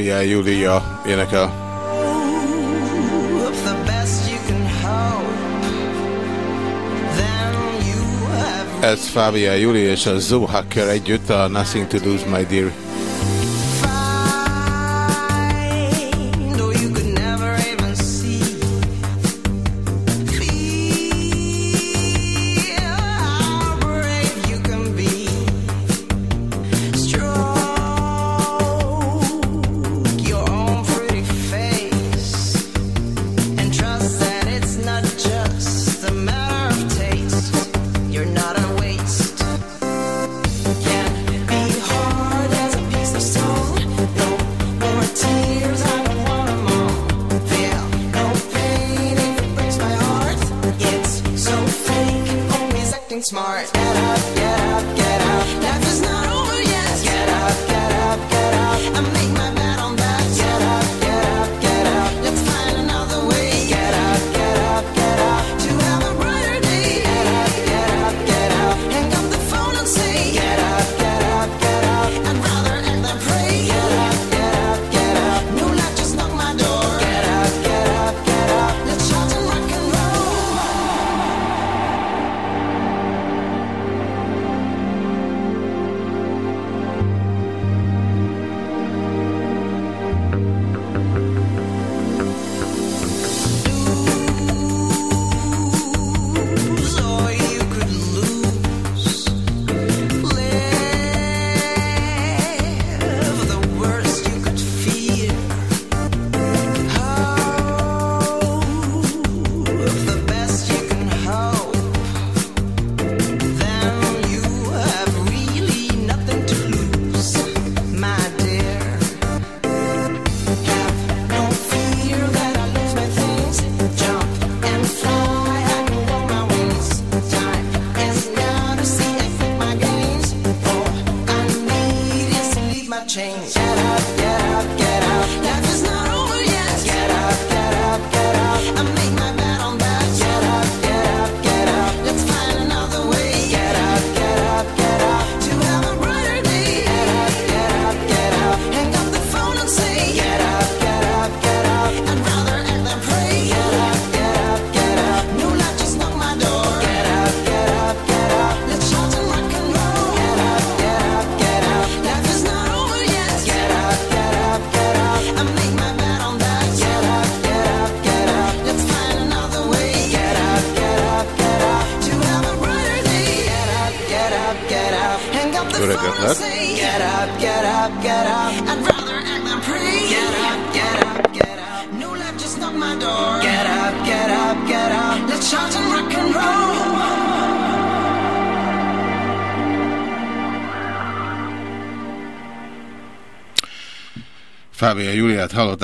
Káviján Júlia énekel. Ez Fábián Júli és a Zoe Hacker együtt a Nothing to Lose My Dear.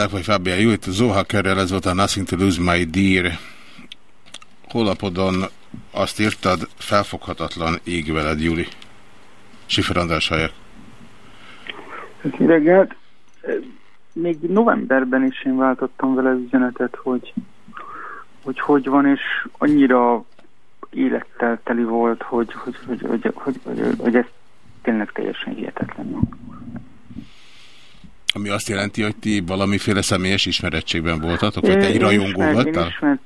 Novák vagy Fábián Jó, itt Zoha Kerrel, ez volt a Nothing to Lose My Dear. Holapodon azt írtad, felfoghatatlan ég veled, Júli. Sifer András Hajek. Hát, reggelt. Még novemberben is én váltottam vele üzenetet, hogy, hogy hogy van, és annyira élettel teli volt, hogy, hogy, hogy, hogy, hogy, hogy, hogy ez tényleg teljesen hihetetlen. Ami azt jelenti, hogy ti valamiféle személyes ismerettségben voltatok, vagy te egy rajongó ismer, voltál? Ismert,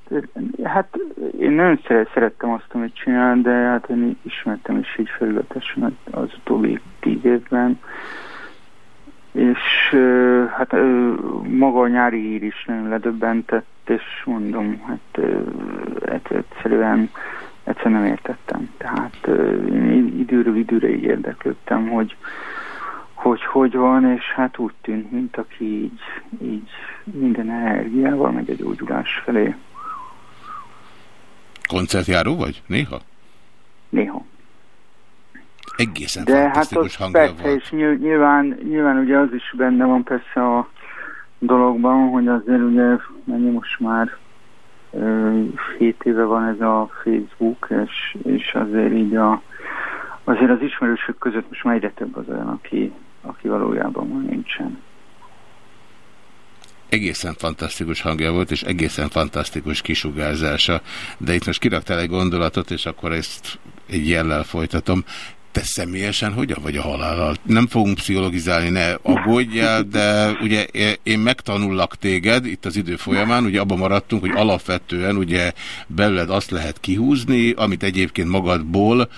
hát én nagyon szerettem azt, amit csinál, de hát én ismertem is így felületesen az utóbbi tíz évben. És hát maga a nyári hír is nagyon ledöbbentett, és mondom, hát egyszerűen egyszerűen nem értettem. Tehát én időről időre így érdeklődtem, hogy hogy hogy van, és hát úgy tűnt, mint aki így, így minden energiával megy a gyógyulás felé. Koncertjáró vagy? Néha? Néha. Egészen De hát az hangja persze, és nyilván, nyilván ugye az is benne van persze a dologban, hogy azért ugye mennyi most már 7 éve van ez a Facebook, és, és azért így a, azért az ismerősök között most már egyre több az olyan, aki aki valójában már nincsen. Egészen fantasztikus hangja volt, és egészen fantasztikus kisugárzása. De itt most kiraktál egy gondolatot, és akkor ezt egy jellel folytatom. Te személyesen hogyan vagy a halállal? Nem fogunk pszichologizálni, ne aggódjál, de ugye én megtanullak téged itt az idő folyamán, ugye abban maradtunk, hogy alapvetően ugye belőled azt lehet kihúzni, amit egyébként magadból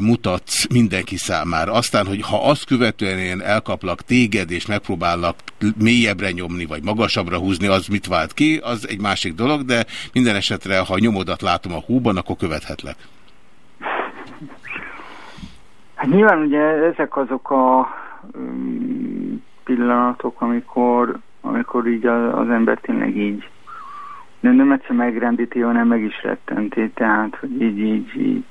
mutatsz mindenki számára. Aztán, hogy ha azt követően én elkaplak téged, és megpróbálnak mélyebbre nyomni, vagy magasabbra húzni, az mit vált ki, az egy másik dolog, de minden esetre, ha nyomodat látom a húban, akkor követhetlek. Hát nyilván ugye ezek azok a um, pillanatok, amikor, amikor így az ember tényleg így nem, nem egyszer megrendíti, hanem meg is rettenti, tehát hogy így, így, így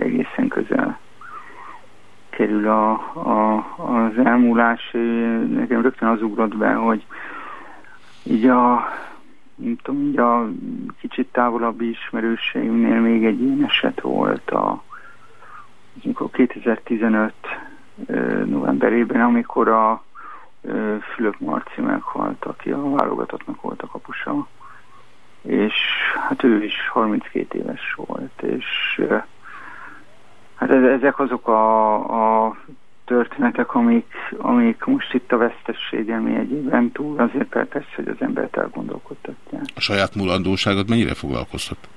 egészen közel kerül a, a, az elmúlás. Nekem rögtön az ugrott be, hogy így a nem tudom, így a kicsit távolabbi ismerőseimnél még egy ilyen eset volt a amikor 2015 ö, novemberében, amikor a Fülöp Marci meghalt, aki a válogatottnak volt a kapusa, és hát ő is 32 éves volt, és hát ez- ezek azok a, a történetek, amik, amik most itt a vesztességem egyében túl, azért persze, hogy az embert elgondolkodtatják. A saját mulandóságod mennyire foglalkoztat?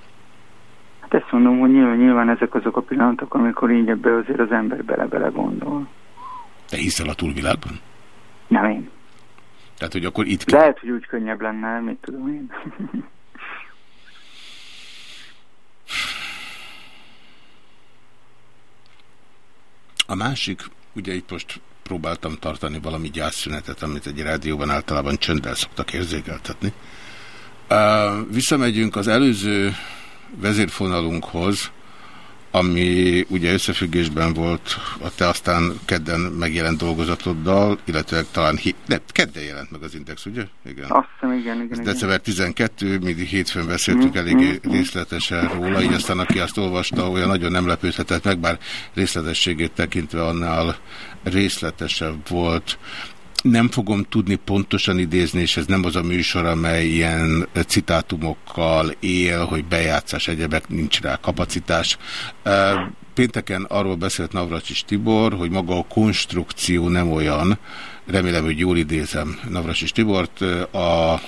Hát ezt mondom, hogy nyilván, nyilván ezek azok a pillanatok, amikor így ebbe azért az ember bele-bele gondol. Te hiszel a túlvilágban? Nem én. Tehát, hogy akkor itt kell. Lehet, hogy úgy könnyebb lenne, mit tudom én. A másik, ugye itt most próbáltam tartani valami gyászszünetet, amit egy rádióban általában csönddel szoktak érzékeltetni. Visszamegyünk az előző vezérfonalunkhoz, ami ugye összefüggésben volt a te aztán kedden megjelent dolgozatoddal, illetve talán ne, kedden jelent meg az Index, ugye? Igen. Azt hiszem, igen, igen. Ez igen. december 12, mi hétfőn beszéltünk eléggé részletesen róla, így aztán aki azt olvasta, olyan nagyon nem lepődhetett meg, bár részletességét tekintve annál részletesebb volt. Nem fogom tudni pontosan idézni, és ez nem az a műsor, amely ilyen citátumokkal él, hogy bejátszás egyebek, nincs rá kapacitás. Pénteken arról beszélt Navracsis Tibor, hogy maga a konstrukció nem olyan, remélem, hogy jól idézem Navracsis Tibort, a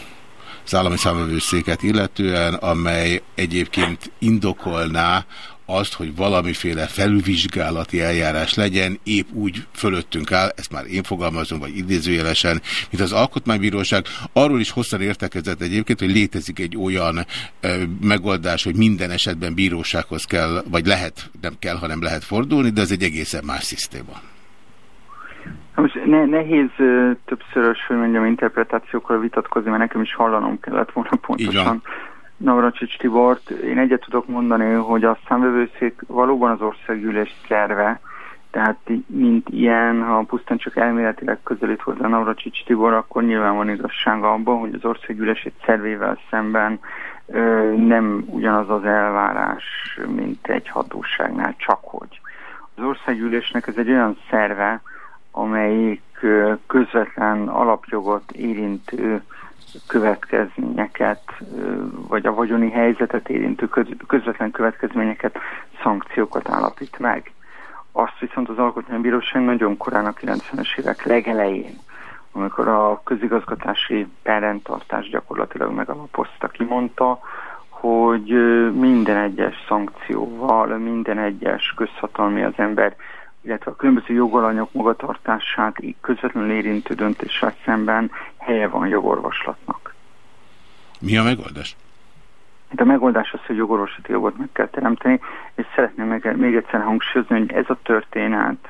az állami számövőszéket illetően, amely egyébként indokolná azt, hogy valamiféle felülvizsgálati eljárás legyen, épp úgy fölöttünk áll, ezt már én fogalmazom, vagy idézőjelesen, mint az Alkotmánybíróság. Arról is hosszan értekezett egyébként, hogy létezik egy olyan ö, megoldás, hogy minden esetben bírósághoz kell, vagy lehet, nem kell, hanem lehet fordulni, de ez egy egészen más szisztéma. Most ne, nehéz többszörös, hogy mondjam, interpretációkkal vitatkozni, mert nekem is hallanom kellett volna pontosan. Navracsics Tibort. Én egyet tudok mondani, hogy a számvevőszék valóban az országgyűlés szerve, tehát mint ilyen, ha pusztán csak elméletileg közelít hozzá Navracsics Tibor, akkor nyilván van igazsága abban, hogy az országgyűlés egy szervével szemben ö, nem ugyanaz az elvárás, mint egy hatóságnál, csak hogy. Az országgyűlésnek ez egy olyan szerve, amelyik közvetlen alapjogot érintő következményeket, vagy a vagyoni helyzetet érintő köz- közvetlen következményeket, szankciókat állapít meg. Azt viszont az Alkotmánybíróság nagyon korán a 90-es évek legelején, amikor a közigazgatási perrendtartás gyakorlatilag megalapozta, kimondta, hogy minden egyes szankcióval, minden egyes közhatalmi az ember illetve a különböző jogalanyok magatartását így közvetlenül érintő döntéssel szemben helye van jogorvoslatnak. Mi a megoldás? Hát a megoldás az, hogy jogorvoslati jogot meg kell teremteni, és szeretném meg, még egyszer hangsúlyozni, hogy ez a történet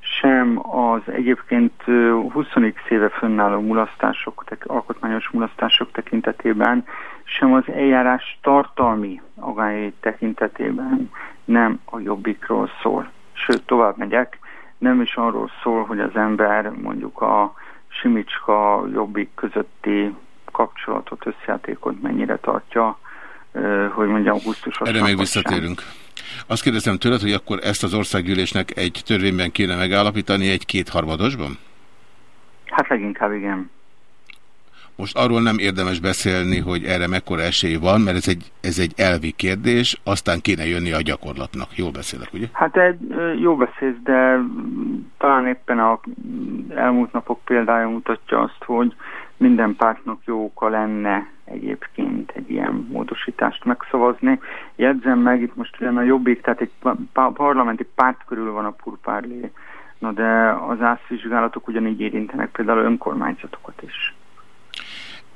sem az egyébként ö, 20x éve fönnálló mulasztások, alkotmányos mulasztások tekintetében, sem az eljárás tartalmi agályai tekintetében nem a jobbikról szól. Sőt, tovább megyek, nem is arról szól, hogy az ember mondjuk a Simicska jobbik közötti kapcsolatot, összjátékot mennyire tartja, hogy mondjam, gusztusos. Erre még visszatérünk. Azt kérdezem tőled, hogy akkor ezt az országgyűlésnek egy törvényben kéne megállapítani egy kétharmadosban? Hát leginkább igen. Most arról nem érdemes beszélni, hogy erre mekkora esély van, mert ez egy, ez egy elvi kérdés, aztán kéne jönni a gyakorlatnak. Jól beszélek, ugye? Hát egy jó beszélsz, de talán éppen a elmúlt napok példája mutatja azt, hogy minden pártnak jó oka lenne egyébként egy ilyen módosítást megszavazni. Jegyzem meg, itt most ugyan a jobbik, tehát egy pa- pa- parlamenti párt körül van a purpárlé, na de az ászvizsgálatok ugyanígy érintenek például önkormányzatokat is.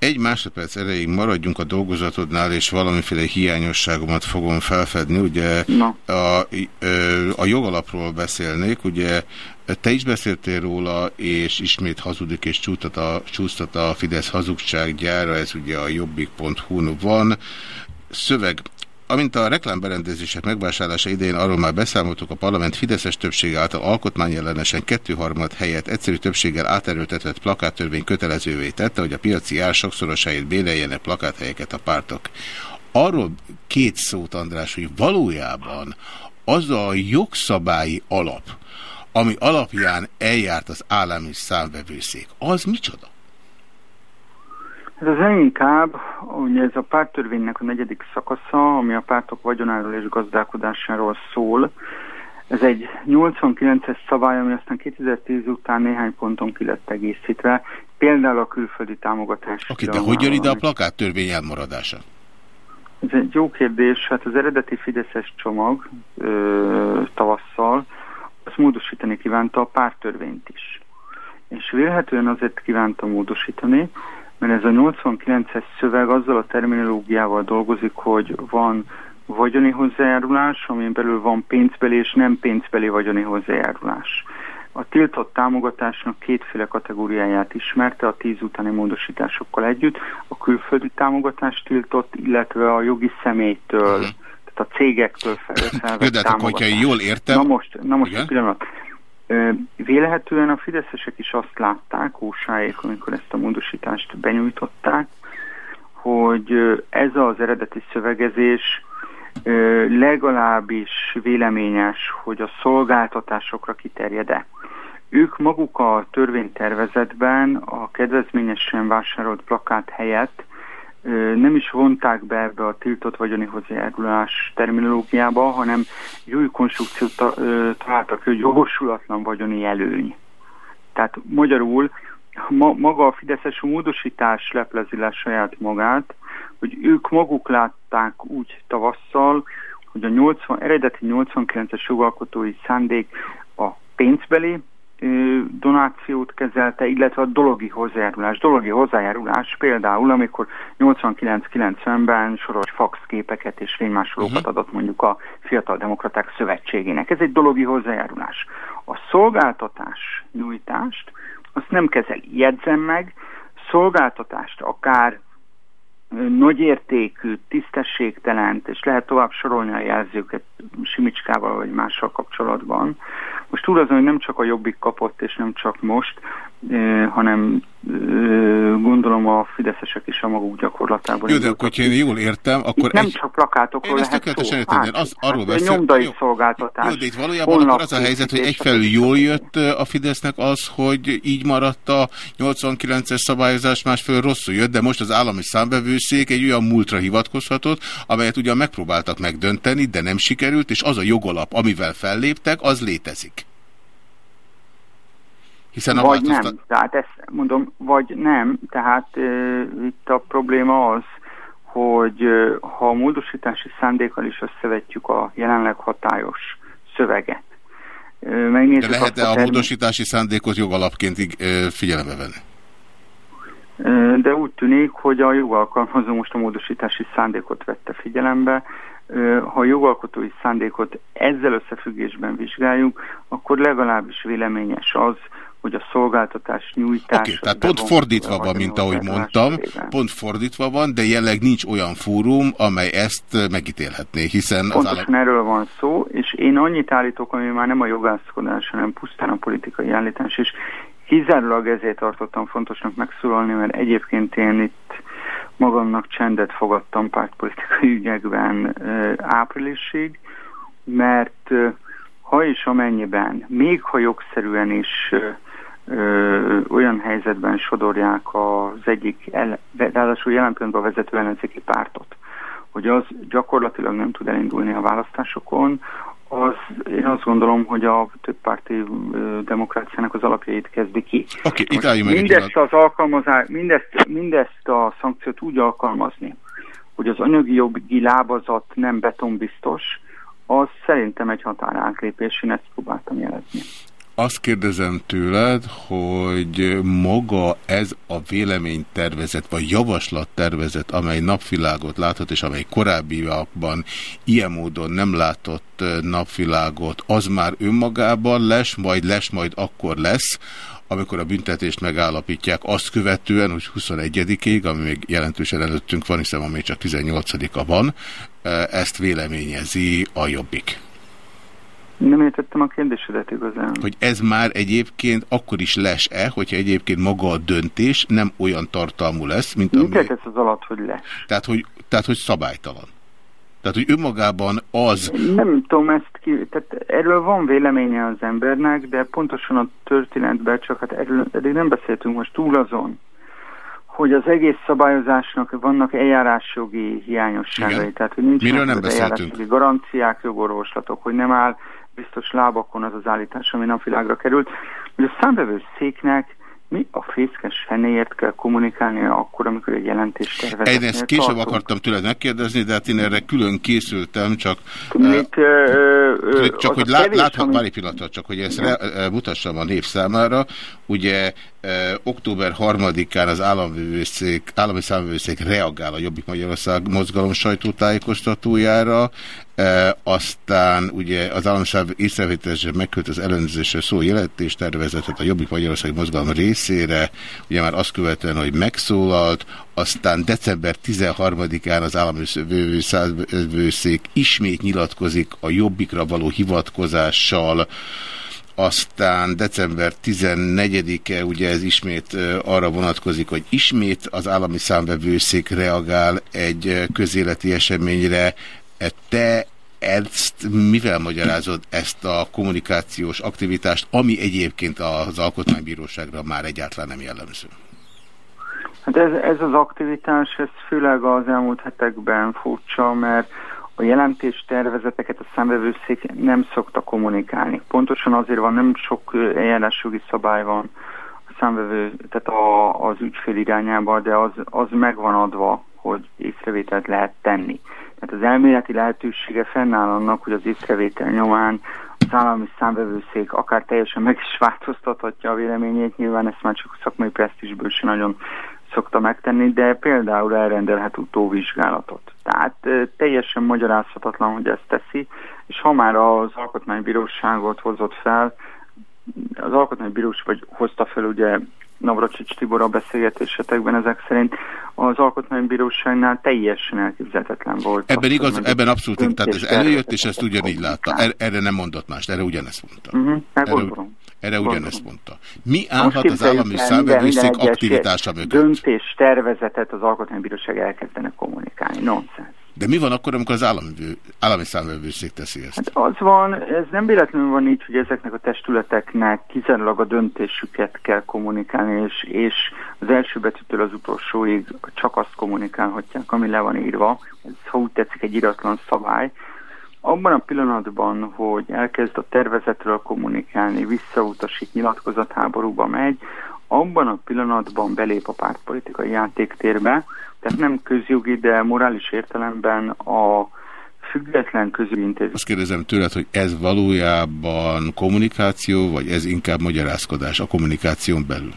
Egy másodperc erejéig maradjunk a dolgozatodnál, és valamiféle hiányosságomat fogom felfedni. Ugye a, a jogalapról beszélnék, ugye te is beszéltél róla, és ismét hazudik és csúsztat a, csúsztat a Fidesz hazugsággyára, ez ugye a jobbik.hu-n van. Szöveg. Amint a reklámberendezések megvásárlása idején arról már beszámoltuk, a parlament Fideszes többsége által alkotmányellenesen kettőharmad helyett egyszerű többséggel áterőltetett plakáttörvény kötelezővé tette, hogy a piaci ár sokszorosáért béreljenek plakáthelyeket a pártok. Arról két szót, András, hogy valójában az a jogszabályi alap, ami alapján eljárt az állam és számvevőszék, az micsoda? Ez az leginkább, ugye ez a párttörvénynek a negyedik szakasza, ami a pártok vagyonáról és gazdálkodásáról szól. Ez egy 89-es szabály, ami aztán 2010 után néhány ponton ki lett egészítve, például a külföldi támogatás. Oké, de hogy jön ide a plakáttörvény elmaradása? Ez egy jó kérdés. Hát az eredeti Fideszes csomag ö, tavasszal, azt módosítani kívánta a pártörvényt is. És vélhetően azért kívánta módosítani, mert ez a 89-es szöveg azzal a terminológiával dolgozik, hogy van vagyoni hozzájárulás, amin belül van pénzbeli és nem pénzbeli vagyoni hozzájárulás. A tiltott támogatásnak kétféle kategóriáját ismerte a tíz utáni módosításokkal együtt, a külföldi támogatás tiltott, illetve a jogi személytől, uh-huh. tehát a cégektől fel- Jó, felvett de hát akkor, hogyha jól értem... Na most, na most egy pillanat. Ö, Vélhetően a fideszesek is azt látták, ósáék, amikor ezt a módosítást benyújtották, hogy ez az eredeti szövegezés legalábbis véleményes, hogy a szolgáltatásokra kiterjed-e. Ők maguk a törvénytervezetben a kedvezményesen vásárolt plakát helyett nem is vonták be ebbe a tiltott vagyoni hozzájárulás terminológiába, hanem egy új konstrukciót ta, ö, találtak, hogy jogosulatlan vagyoni előny. Tehát magyarul ma, maga a Fideszes módosítás leplezi le saját magát, hogy ők maguk látták úgy tavasszal, hogy a 80, eredeti 89-es jogalkotói szándék a pénzbeli donációt kezelte, illetve a dologi hozzájárulás. Dologi hozzájárulás például, amikor 89-90-ben soros faxképeket és fénymásolókat uh-huh. adott mondjuk a Fiatal Demokraták Szövetségének. Ez egy dologi hozzájárulás. A szolgáltatás nyújtást azt nem kezeli. Jegyzem meg, szolgáltatást akár nagyértékű, tisztességtelent, és lehet tovább sorolni a jelzőket Simicskával vagy mással kapcsolatban. Most túl azon, hogy nem csak a Jobbik kapott, és nem csak most, hanem gondolom a fideszesek is a maguk gyakorlatában. Jó, de akkor, hogyha én jól értem, akkor Itt nem egy... csak plakátokról Én lehet szó. értem, de az, arról hát, beszél... nyomdai jó. szolgáltatás. Jó, de itt valójában akkor az a helyzet, hogy egyfelől jól jött a Fidesznek az, hogy így maradt a 89-es szabályozás, másfelől rosszul jött, de most az állami számbevőszék egy olyan múltra hivatkozhatott, amelyet ugyan megpróbáltak megdönteni, de nem sikerült, és az a jogalap, amivel felléptek, az létezik. Hiszen a Vagy változtat... nem, tehát ezt mondom, vagy nem, tehát uh, itt a probléma az, hogy uh, ha a módosítási szándékkal is összevetjük a jelenleg hatályos szöveget, uh, De lehet-e a termi- módosítási szándékot jogalapként ö, figyelembe venni? De úgy tűnik, hogy a jogalkalmazó most a módosítási szándékot vette figyelembe. Ha a jogalkotói szándékot ezzel összefüggésben vizsgáljuk, akkor legalábbis véleményes az, hogy a szolgáltatás nyújtás... Oké, tehát pont fordítva van, mint ahogy mondtam, pont fordítva van, de jelenleg nincs olyan fórum, amely ezt megítélhetné, hiszen az állam... Pontosan erről van szó, és én annyit állítok, ami már nem a jogászkodás, hanem pusztán a politikai állítás, és kizárólag ezért tartottam fontosnak megszólalni, mert egyébként én itt magamnak csendet fogadtam pártpolitikai ügyekben áprilisig, mert ha és amennyiben, még ha jogszerűen is ö, olyan helyzetben sodorják az egyik, el, ráadásul jelen pillanatban vezető ellenzéki pártot, hogy az gyakorlatilag nem tud elindulni a választásokon, az, én azt gondolom, hogy a többpárti demokráciának az alapjait kezdi ki. Itt álljunk meg Mindezt az alkalmazás, mindezt, mindezt a szankciót úgy alkalmazni, hogy az anyagi jogi lábazat nem betonbiztos, az szerintem egy határátlépés, én ezt próbáltam jelezni. Azt kérdezem tőled, hogy maga ez a véleménytervezet, vagy javaslattervezet, amely napvilágot láthat, és amely korábbiakban ilyen módon nem látott napvilágot, az már önmagában lesz, majd lesz, majd akkor lesz, amikor a büntetést megállapítják, azt követően, hogy 21-ig, ami még jelentősen előttünk van, hiszen még csak 18-a van, ezt véleményezi a Jobbik. Nem értettem a kérdésedet igazán. hogy ez már egyébként akkor is lesz-e, hogyha egyébként maga a döntés nem olyan tartalmú lesz, mint Mit ami... értesz az alatt, hogy lesz? Tehát, hogy, tehát, hogy szabálytalan. Tehát, hogy önmagában az... Nem tudom ezt ki, tehát erről van véleménye az embernek, de pontosan a történetben csak hát erről eddig nem beszéltünk most túl azon, hogy az egész szabályozásnak vannak eljárásjogi hiányosságai, Igen. tehát hogy nincs Miről nem az beszéltünk? garanciák, jogorvoslatok, hogy nem áll biztos lábakon az az állítás, ami napvilágra került, hogy a számbevő széknek mi a fészkes fenéért kell kommunikálnia akkor, amikor egy jelentést tervezetnél Én ezt később tartunk? akartam tőled megkérdezni, de hát én erre külön készültem, csak... Itt, ö, ö, ö, Csak hogy a lá, kevés, láthat, ami- várj egy pillanatra, csak hogy ezt re, e, mutassam a név számára. Ugye e, október 3-án az államvevőszék, állami számvevőszék reagál a Jobbik Magyarország mozgalom sajtótájékoztatójára, e, aztán ugye az állami számvevő észrevételesen megkölt az ellenőrzésre szóló jelentéstervezetet a Jobbik Magyarország mozgalom részére, ugye már azt követően, hogy megszólalt, aztán december 13-án az állami számvevőszék ismét nyilatkozik a Jobbikra való hivatkozással, aztán december 14-e, ugye ez ismét ö, arra vonatkozik, hogy ismét az állami számvevőszék reagál egy ö, közéleti eseményre. Te ezt mivel magyarázod ezt a kommunikációs aktivitást, ami egyébként az Alkotmánybíróságra már egyáltalán nem jellemző? Hát ez, ez az aktivitás, ez főleg az elmúlt hetekben furcsa, mert a jelentés tervezeteket a számvevőszék nem szokta kommunikálni. Pontosan azért van, nem sok eljárásjogi szabály van a számvevő, tehát a, az ügyfél irányába, de az, az megvan adva, hogy észrevételt lehet tenni. Tehát az elméleti lehetősége fennáll annak, hogy az észrevétel nyomán az állami számvevőszék akár teljesen meg is változtathatja a véleményét, nyilván ezt már csak szakmai presztízsből sem nagyon szokta megtenni, de például elrendelhet utóvizsgálatot. Tehát teljesen magyarázhatatlan, hogy ezt teszi, és ha már az alkotmánybíróságot hozott fel, az alkotmánybíróság vagy hozta fel ugye Navracsics Tibor a beszélgetésetekben ezek szerint az alkotmánybíróságnál teljesen elképzelhetetlen volt. Ebben az, igaz, ebben abszolút, tehát ez előjött, és ezt ugyanígy látta. Er- Erre nem mondott mást, erre ugyanezt mondta. Uh-huh, hát Erre, gondolom. erre ugyanezt mondta. Mi állhat az állami számvevőszék aktivitása mögött? Döntés tervezetet az alkotmánybíróság elkezdene kommunikálni. Nonsens. De mi van akkor, amikor az állami, állami számvevőszék teszi ezt? Hát az van, ez nem véletlenül van így, hogy ezeknek a testületeknek kizárólag a döntésüket kell kommunikálni, és, és az első betűtől az utolsóig csak azt kommunikálhatják, ami le van írva. Ez, ha úgy tetszik, egy iratlan szabály. Abban a pillanatban, hogy elkezd a tervezetről kommunikálni, visszautasít, nyilatkozatháborúba megy, abban a pillanatban belép a pártpolitikai játéktérbe, tehát nem közjogi, de morális értelemben a független közjogi intézmény. Azt kérdezem tőled, hogy ez valójában kommunikáció, vagy ez inkább magyarázkodás a kommunikáción belül?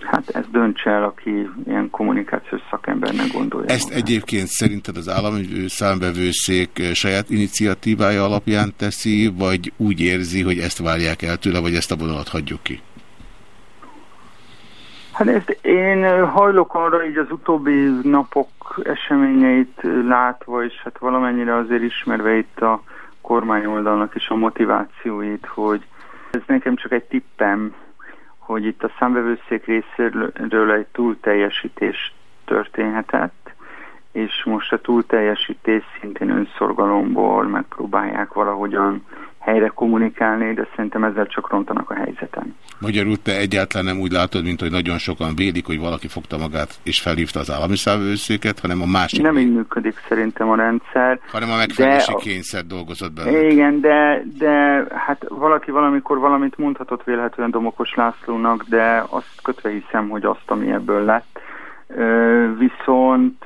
Hát ez döntse el, aki ilyen kommunikációs szakembernek gondolja. Ezt magát. egyébként szerinted az állami számbevőszék eh, saját iniciatívája alapján teszi, vagy úgy érzi, hogy ezt várják el tőle, vagy ezt a vonalat hagyjuk ki? Hát ezt én hajlok arra, így az utóbbi napok eseményeit látva, és hát valamennyire azért ismerve itt a kormányoldalnak is a motivációit, hogy ez nekem csak egy tippem, hogy itt a számvevőszék részéről egy túlteljesítés történhetett, és most a túlteljesítés szintén önszorgalomból megpróbálják valahogyan helyre kommunikálni, de szerintem ezzel csak rontanak a helyzeten. Magyarul te egyáltalán nem úgy látod, mint hogy nagyon sokan vélik, hogy valaki fogta magát és felhívta az állami számvevőszéket, hanem a másik, Nem így működik szerintem a rendszer. hanem a megfelelési de- kényszer dolgozott benne. Igen, de, de hát valaki valamikor valamit mondhatott vélhetően Domokos Lászlónak, de azt kötve hiszem, hogy azt, ami ebből lett. Viszont,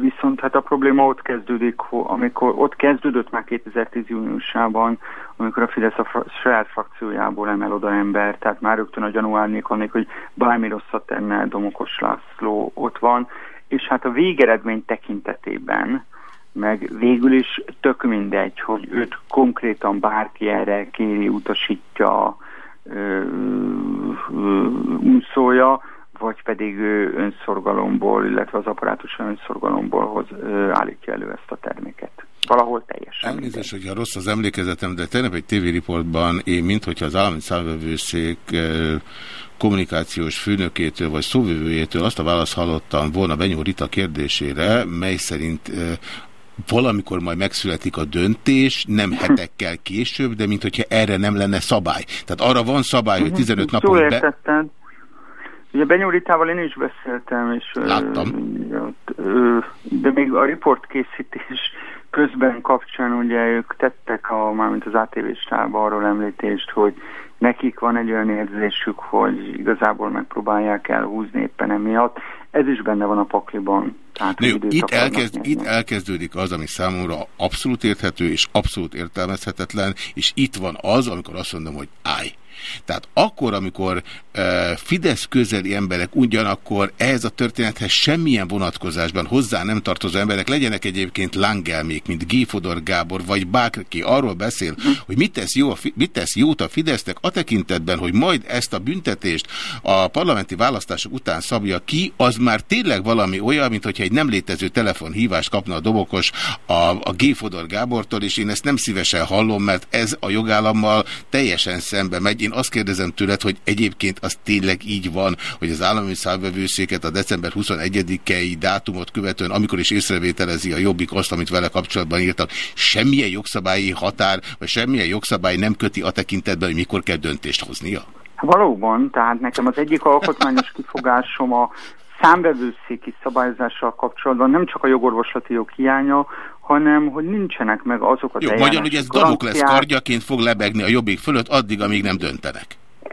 viszont hát a probléma ott kezdődik, amikor ott kezdődött már 2010 júniusában, amikor a Fidesz a fra- saját frakciójából emel oda ember, tehát már rögtön a gyanú árnyék annak, hogy bármi rosszat tenne Domokos László ott van, és hát a végeredmény tekintetében, meg végül is tök mindegy, hogy őt konkrétan bárki erre kéri, utasítja, unszolja, vagy pedig ő önszorgalomból, illetve az apparátus önszorgalomból hoz, ö, állítja elő ezt a terméket. Valahol teljesen. Elnézést, hogyha rossz az emlékezetem, de tegnap egy tévériportban én, mint hogyha az állami számvevőszék kommunikációs főnökétől vagy szóvivőjétől azt a választ hallottam volna Benyó Rita kérdésére, mely szerint valamikor majd megszületik a döntés, nem hetekkel később, de mint hogyha erre nem lenne szabály. Tehát arra van szabály, hogy 15 Jól napon be... értetted. Ugye Benyúritával én is beszéltem, és Láttam. ö, de még a riportkészítés közben kapcsán ugye ők tettek, a, mármint az ATV stábban arról említést, hogy nekik van egy olyan érzésük, hogy igazából megpróbálják elhúzni éppen emiatt. Ez is benne van a pakliban. Tehát, időt itt, elkezd, itt elkezdődik az, ami számomra abszolút érthető és abszolút értelmezhetetlen, és itt van az, amikor azt mondom, hogy állj. Tehát akkor, amikor Fidesz közeli emberek ugyanakkor ehhez a történethez semmilyen vonatkozásban hozzá nem tartozó emberek, legyenek egyébként langelmék, mint G. Fodor Gábor, vagy bárki arról beszél, hogy mit tesz, jó mit tesz jót a Fidesznek a tekintetben, hogy majd ezt a büntetést a parlamenti választások után szabja ki, az már tényleg valami olyan, mint hogyha egy nem létező telefonhívást kapna a dobokos a, a G. Fodor Gábortól, és én ezt nem szívesen hallom, mert ez a jogállammal teljesen szembe megy. Én azt kérdezem tőled, hogy egyébként az tényleg így van, hogy az állami számvevőszéket a december 21-i dátumot követően, amikor is észrevételezi a jobbik azt, amit vele kapcsolatban írtak, semmilyen jogszabályi határ, vagy semmilyen jogszabály nem köti a tekintetben, hogy mikor kell döntést hoznia? Valóban, tehát nekem az egyik alkotmányos kifogásom a számbevőszéki szabályozással kapcsolatban nem csak a jogorvoslati jog hiánya, hanem hogy nincsenek meg azok az Jó, magyarul, hogy ez Damoklesz garanciák. kardjaként fog lebegni a jobbik fölött, addig, amíg nem döntenek.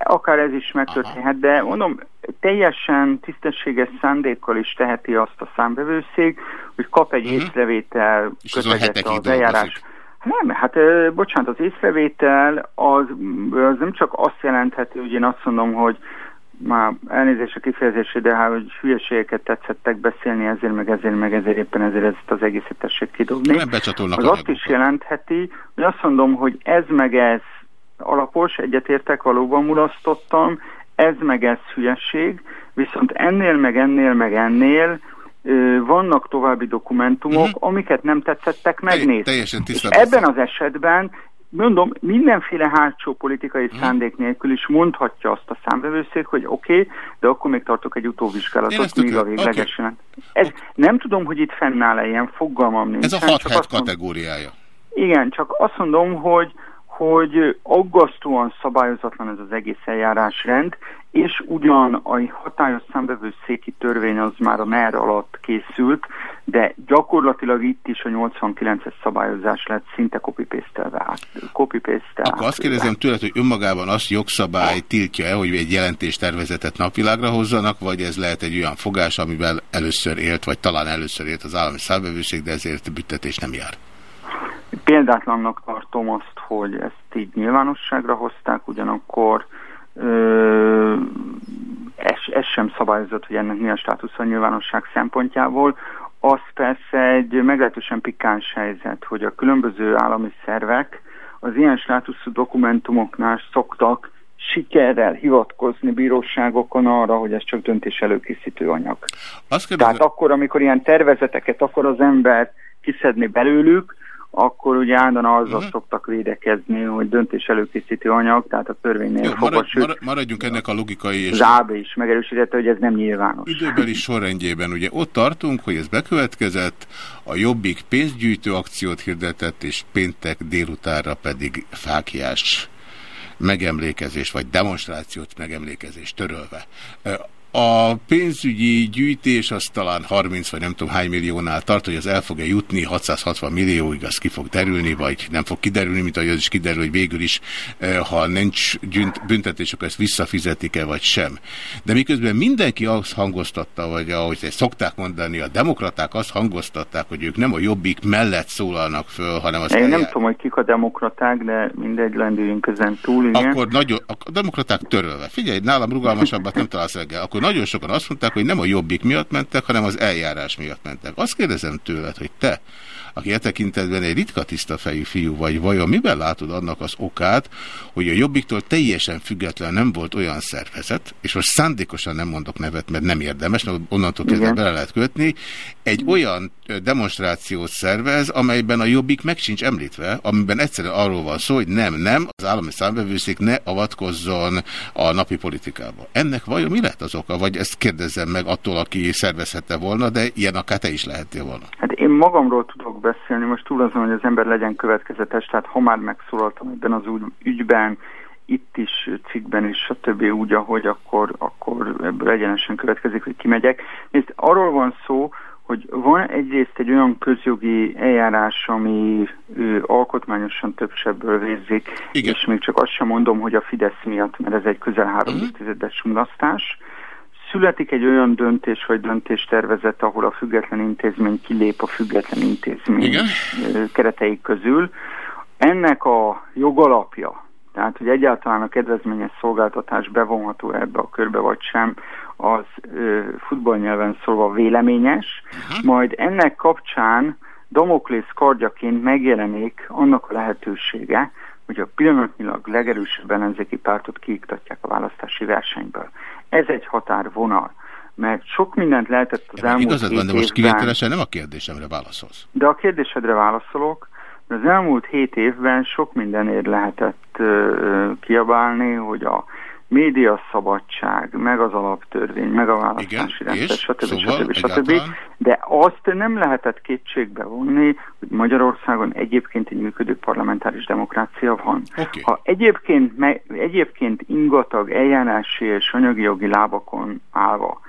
Akár ez is megtörténhet, de mondom, teljesen tisztességes szándékkal is teheti azt a számbevőszék, hogy kap egy Mhm. észrevétel És azon köteget az eljárás. dolgozik. Nem, hát ö, bocsánat, az észrevétel az, az nem csak azt jelentheti, hogy én azt mondom, hogy már elnézést a kifejezésé, de hát, hogy hülyeségeket tetszettek beszélni, ezért meg ezért meg ezért éppen ezért ezt az egészet tessék kidobni. Nem becsatolnak Az azt is jelentheti, hogy azt mondom, hogy ez meg ez alapos, egyetértek, valóban mulasztottam, ez meg ez hülyeség, viszont ennél meg ennél meg ennél vannak további dokumentumok, Mhm. amiket nem tetszettek megnézni. teljesen tisztában ebben az esetben mondom, mindenféle hátsó politikai Mhm. szándék nélkül is mondhatja azt a számbevőszék, hogy oké, okay, de akkor még tartok egy utóvizsgálatot, míg a véglegesen. Ez, nem tudom, hogy itt fennáll-e ilyen fogalmam nincs. Ez a hat het kategóriája. Igen, csak azt mondom, hogy, hogy aggasztóan szabályozatlan ez az egész eljárásrend, és ugyan a hatályos számbevőszéki törvény az már a NER alatt készült, de gyakorlatilag itt is a 89-es szabályozás lett szinte copy-paste-elve copy Akkor azt kérdezem tőled, hogy önmagában azt jogszabály tiltja-e, hogy egy jelentéstervezetet napvilágra hozzanak, vagy ez lehet egy olyan fogás, amivel először élt, vagy talán először élt az állami számbevőszék, de ezért büntetés nem jár. Példátlannak tartom azt, hogy ezt így nyilvánosságra hozták, ugyanakkor ö, ez, ez sem szabályozott, hogy ennek mi a státusz a nyilvánosság szempontjából. Az persze egy meglehetősen pikáns helyzet, hogy a különböző állami szervek az ilyen státuszú dokumentumoknál szoktak sikerrel hivatkozni bíróságokon arra, hogy ez csak döntés előkészítő anyag. Azt kérdezem, Tehát akkor, amikor ilyen tervezeteket akar az ember kiszedni belőlük, akkor ugye állandóan azzal Mhm. szoktak védekezni, hogy döntés előkészítő anyag, tehát a törvénynél jó, fogva, marad, sőt, marad, maradjunk ennek a logikai és az AB is megerősítette, hogy ez nem nyilvános. időbeli sorrendjében. Ugye ott tartunk, hogy ez bekövetkezett, a Jobbik pénzgyűjtő akciót hirdetett, és péntek délutánra pedig fákjás megemlékezés, vagy demonstrációt megemlékezés törölve. A pénzügyi gyűjtés az talán 30 vagy nem tudom hány milliónál tart, hogy az el fog-e jutni 660 millióig, az ki fog derülni, vagy nem fog kiderülni, mint ahogy az is kiderül, hogy végül is, eh, ha nincs büntetés, akkor ezt visszafizetik-e, vagy sem. De miközben mindenki azt hangoztatta, vagy ahogy ezt szokták mondani, a demokraták azt hangoztatták, hogy ők nem a jobbik mellett szólalnak föl, hanem az Én nem tudom, hogy kik a demokraták, de mindegy, lendüljünk ezen túl, igen. akkor nagyon, a demokraták törölve. Figyelj, nálam rugalmasabbat nem találsz reggel. Akkor nagyon sokan azt mondták, hogy nem a jobbik miatt mentek, hanem az eljárás miatt mentek. Azt kérdezem tőled, hogy te, aki e tekintetben egy ritka tiszta fejű fiú vagy, vajon miben látod annak az okát, hogy a jobbiktól teljesen független nem volt olyan szervezet, és most szándékosan nem mondok nevet, mert nem érdemes, mert onnantól kezdve bele lehet kötni, egy olyan demonstrációt szervez, amelyben a jobbik meg sincs említve, amiben egyszerűen arról van szó, hogy nem, nem, az állami számbevőszék ne avatkozzon a napi politikába. Ennek vajon mi lett az oka? Vagy ezt kérdezzem meg attól, aki szervezhette volna, de ilyen akár te is lehettél volna. Hát én magamról tudok beszélni, most túl azon, hogy az ember legyen következetes, tehát ha már megszólaltam ebben az ügyben, itt is, cikkben is, stb. úgy, ahogy akkor, akkor ebből egyenesen következik, hogy kimegyek. Nézd, arról van szó, hogy van egyrészt egy olyan közjogi eljárás, ami ő, alkotmányosan több sebből vérzik, Igen. és még csak azt sem mondom, hogy a Fidesz miatt, mert ez egy közel három Mhm. évtizedes mulasztás. Születik egy olyan döntés vagy döntéstervezet, ahol a független intézmény kilép a független intézmény Igen. keretei közül. Ennek a jogalapja, tehát hogy egyáltalán a kedvezményes szolgáltatás bevonható ebbe a körbe vagy sem, az futballnyelven szólva véleményes, majd ennek kapcsán Damoklész kardjaként megjelenik annak a lehetősége, hogy a pillanatnyilag legerősebb ellenzéki pártot kiiktatják a választási versenyből. Ez egy határvonal, mert sok mindent lehetett az Ebben elmúlt igazad van, hét de most kivételesen nem a kérdésemre válaszolsz. De a kérdésedre válaszolok. Az elmúlt hét évben sok mindenért lehetett ö, kiabálni, hogy a média szabadság, meg az alaptörvény, meg a választási rendszer, stb. Szóval stb. stb. De azt nem lehetett kétségbe vonni, hogy Magyarországon egyébként egy működő parlamentáris demokrácia van. Oké. Ha egyébként, me, egyébként ingatag eljárási és anyagi jogi lábakon állva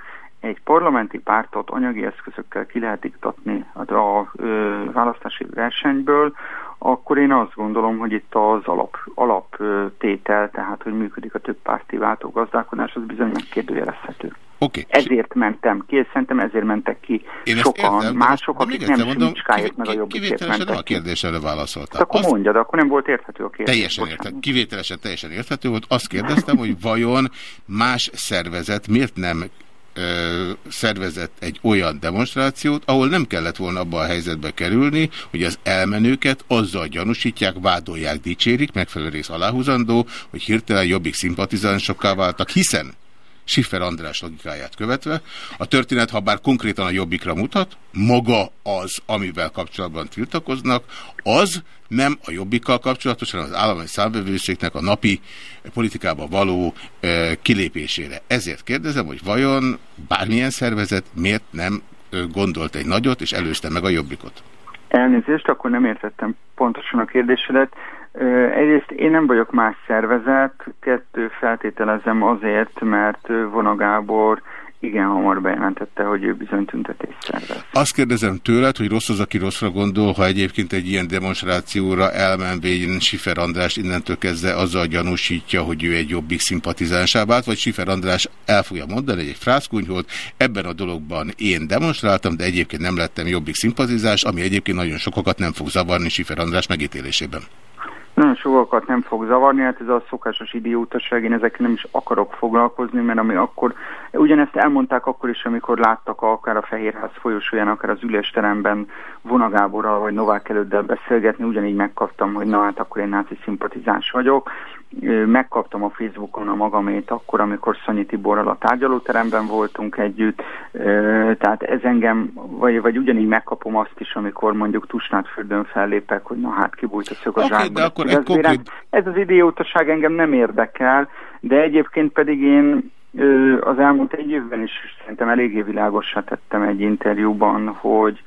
egy parlamenti pártot anyagi eszközökkel ki lehet iktatni a, a ö, választási versenyből, akkor én azt gondolom, hogy itt az alap, alaptétel, tehát hogy működik a több párti váltógazdálkodás, az bizony megkérdőjelezhető. Oké. Ezért mentem ki, és szerintem ezért mentek ki Én sokan, értem, mások, akik nem kivé- meg a jobbikért a mentek ki. kérdésre válaszoltál. Akkor Azt- mondjad, akkor nem volt érthető a kérdés. Teljesen érthető. Kivételesen teljesen érthető volt. Azt kérdeztem, hogy vajon más szervezet miért nem szervezett egy olyan demonstrációt, ahol nem kellett volna abba a helyzetbe kerülni, hogy az elmenőket azzal gyanúsítják, vádolják, dicsérik, megfelelő rész aláhúzandó, hogy hirtelen jobbik szimpatizánsokká váltak, hiszen Siffer András logikáját követve. A történet, ha bár konkrétan a jobbikra mutat, maga az, amivel kapcsolatban tiltakoznak, az nem a jobbikkal kapcsolatos, hanem az állami számvevőszéknek a napi politikába való e, kilépésére. Ezért kérdezem, hogy vajon bármilyen szervezet miért nem gondolt egy nagyot, és előzte meg a jobbikot? Elnézést, akkor nem értettem pontosan a kérdésedet. Egyrészt én nem vagyok más szervezet, kettő feltételezem azért, mert ö, Vona Gábor igen hamar bejelentette, hogy ő bizony tüntetést szervez. Azt kérdezem tőled, hogy rossz az, aki rosszra gondol, ha egyébként egy ilyen demonstrációra elmenvén Sifer András innentől kezdve azzal gyanúsítja, hogy ő egy jobbik szimpatizánsá vagy Sifer András el fogja mondani, egy frászkunyholt, ebben a dologban én demonstráltam, de egyébként nem lettem jobbik szimpatizás, ami egyébként nagyon sokakat nem fog zavarni Sifer András megítélésében. Nagyon sokakat nem fog zavarni, hát ez a szokásos idiótaság, én ezekkel nem is akarok foglalkozni, mert ami akkor, ugyanezt elmondták akkor is, amikor láttak akár a Fehérház folyosóján, akár az ülésteremben Vona Gáborral vagy Novák előddel beszélgetni, ugyanígy megkaptam, hogy na hát akkor én náci szimpatizáns vagyok. Megkaptam a Facebookon a magamét akkor, amikor Szanyi Tiborral a tárgyalóteremben voltunk együtt, tehát ez engem, vagy, vagy ugyanígy megkapom azt is, amikor mondjuk Tusnádfürdőn fellépek, hogy na hát kibújt a szög a zsákba. de akkor Ez egy vérem- konkrét- Ez az idiótaság engem nem érdekel, de egyébként pedig én az elmúlt egy évben is szerintem eléggé világosra tettem egy interjúban, hogy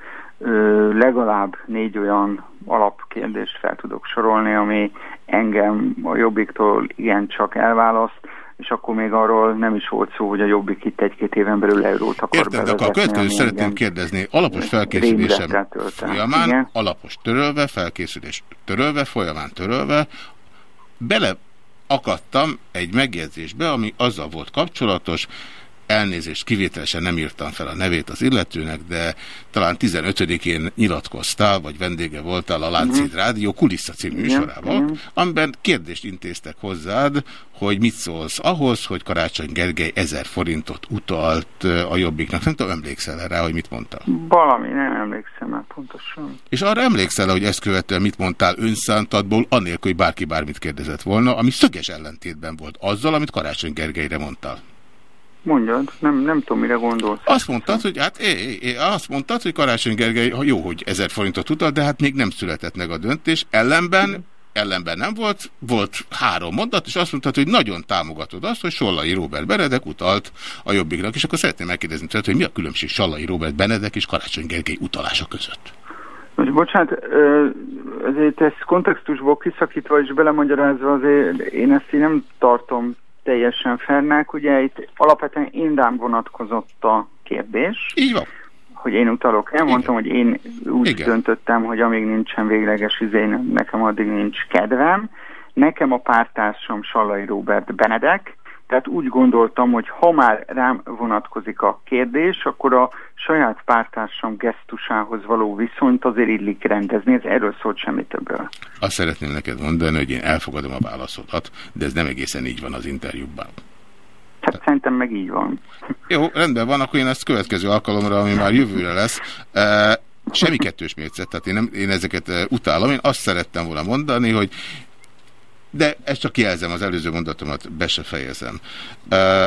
legalább négy olyan alapkérdést fel tudok sorolni, ami engem a Jobbiktól igencsak elválaszt, és akkor még arról nem is volt szó, hogy a Jobbik itt egy-két éven belül eurót akar Érted, de akkor a bevezetni, következő ami szeretném kérdezni. Alapos felkészülésem folyamán, Igen. alapos törölve, felkészülés törölve, folyamán törölve, bele akadtam egy megjegyzésbe, ami azzal volt kapcsolatos, elnézést kivételesen nem írtam fel a nevét az illetőnek, de talán 15-én nyilatkoztál, vagy vendége voltál a Láncid Rádió Kulissza című Mhm. Igen, műsorában, igen. amiben kérdést intéztek hozzád, hogy mit szólsz ahhoz, hogy Karácsony Gergely 1000 forintot utalt a Jobbiknak. Nem tudom, emlékszel rá, hogy mit mondtál? Valami, nem emlékszem már pontosan. És arra emlékszel, hogy ezt követően mit mondtál önszántadból, anélkül, hogy bárki bármit kérdezett volna, ami szöges ellentétben volt azzal, amit Karácsony Gergelyre mondtál. Mondjad, nem, nem tudom, mire gondolsz. Azt mondtad, hogy hát é, é, azt mondtad, hogy Karácsony Gergely, jó, hogy ezer forintot utal, de hát még nem született meg a döntés. Ellenben, ellenben nem volt, volt három mondat, és azt mondtad, hogy nagyon támogatod azt, hogy Sollai Róbert Benedek utalt a Jobbiknak, és akkor szeretném megkérdezni tőled, hogy mi a különbség Sollai Róbert Benedek és Karácsony Gergely utalása között? Most bocsánat, azért ezt kontextusból kiszakítva és belemagyarázva azért én ezt így nem tartom teljesen fernek. Ugye itt alapvetően én rám vonatkozott a kérdés, Így van. hogy én utalok. Elmondtam, hogy én úgy Igen. döntöttem, hogy amíg nincsen végleges izé, nekem addig nincs kedvem. Nekem a pártársam Sallai Róbert Benedek, tehát úgy gondoltam, hogy ha már rám vonatkozik a kérdés, akkor a saját pártársam gesztusához való viszonyt azért illik rendezni, ez erről szólt semmi többről. Azt szeretném neked mondani, hogy én elfogadom a válaszodat, de ez nem egészen így van az interjúban. Hát szerintem meg így van. Jó, rendben van, akkor én ezt következő alkalomra, ami már jövőre lesz, eh, semmi kettős mércet, tehát én, nem, én ezeket eh, utálom. Én azt szerettem volna mondani, hogy de ezt csak jelzem, az előző mondatomat be se fejezem.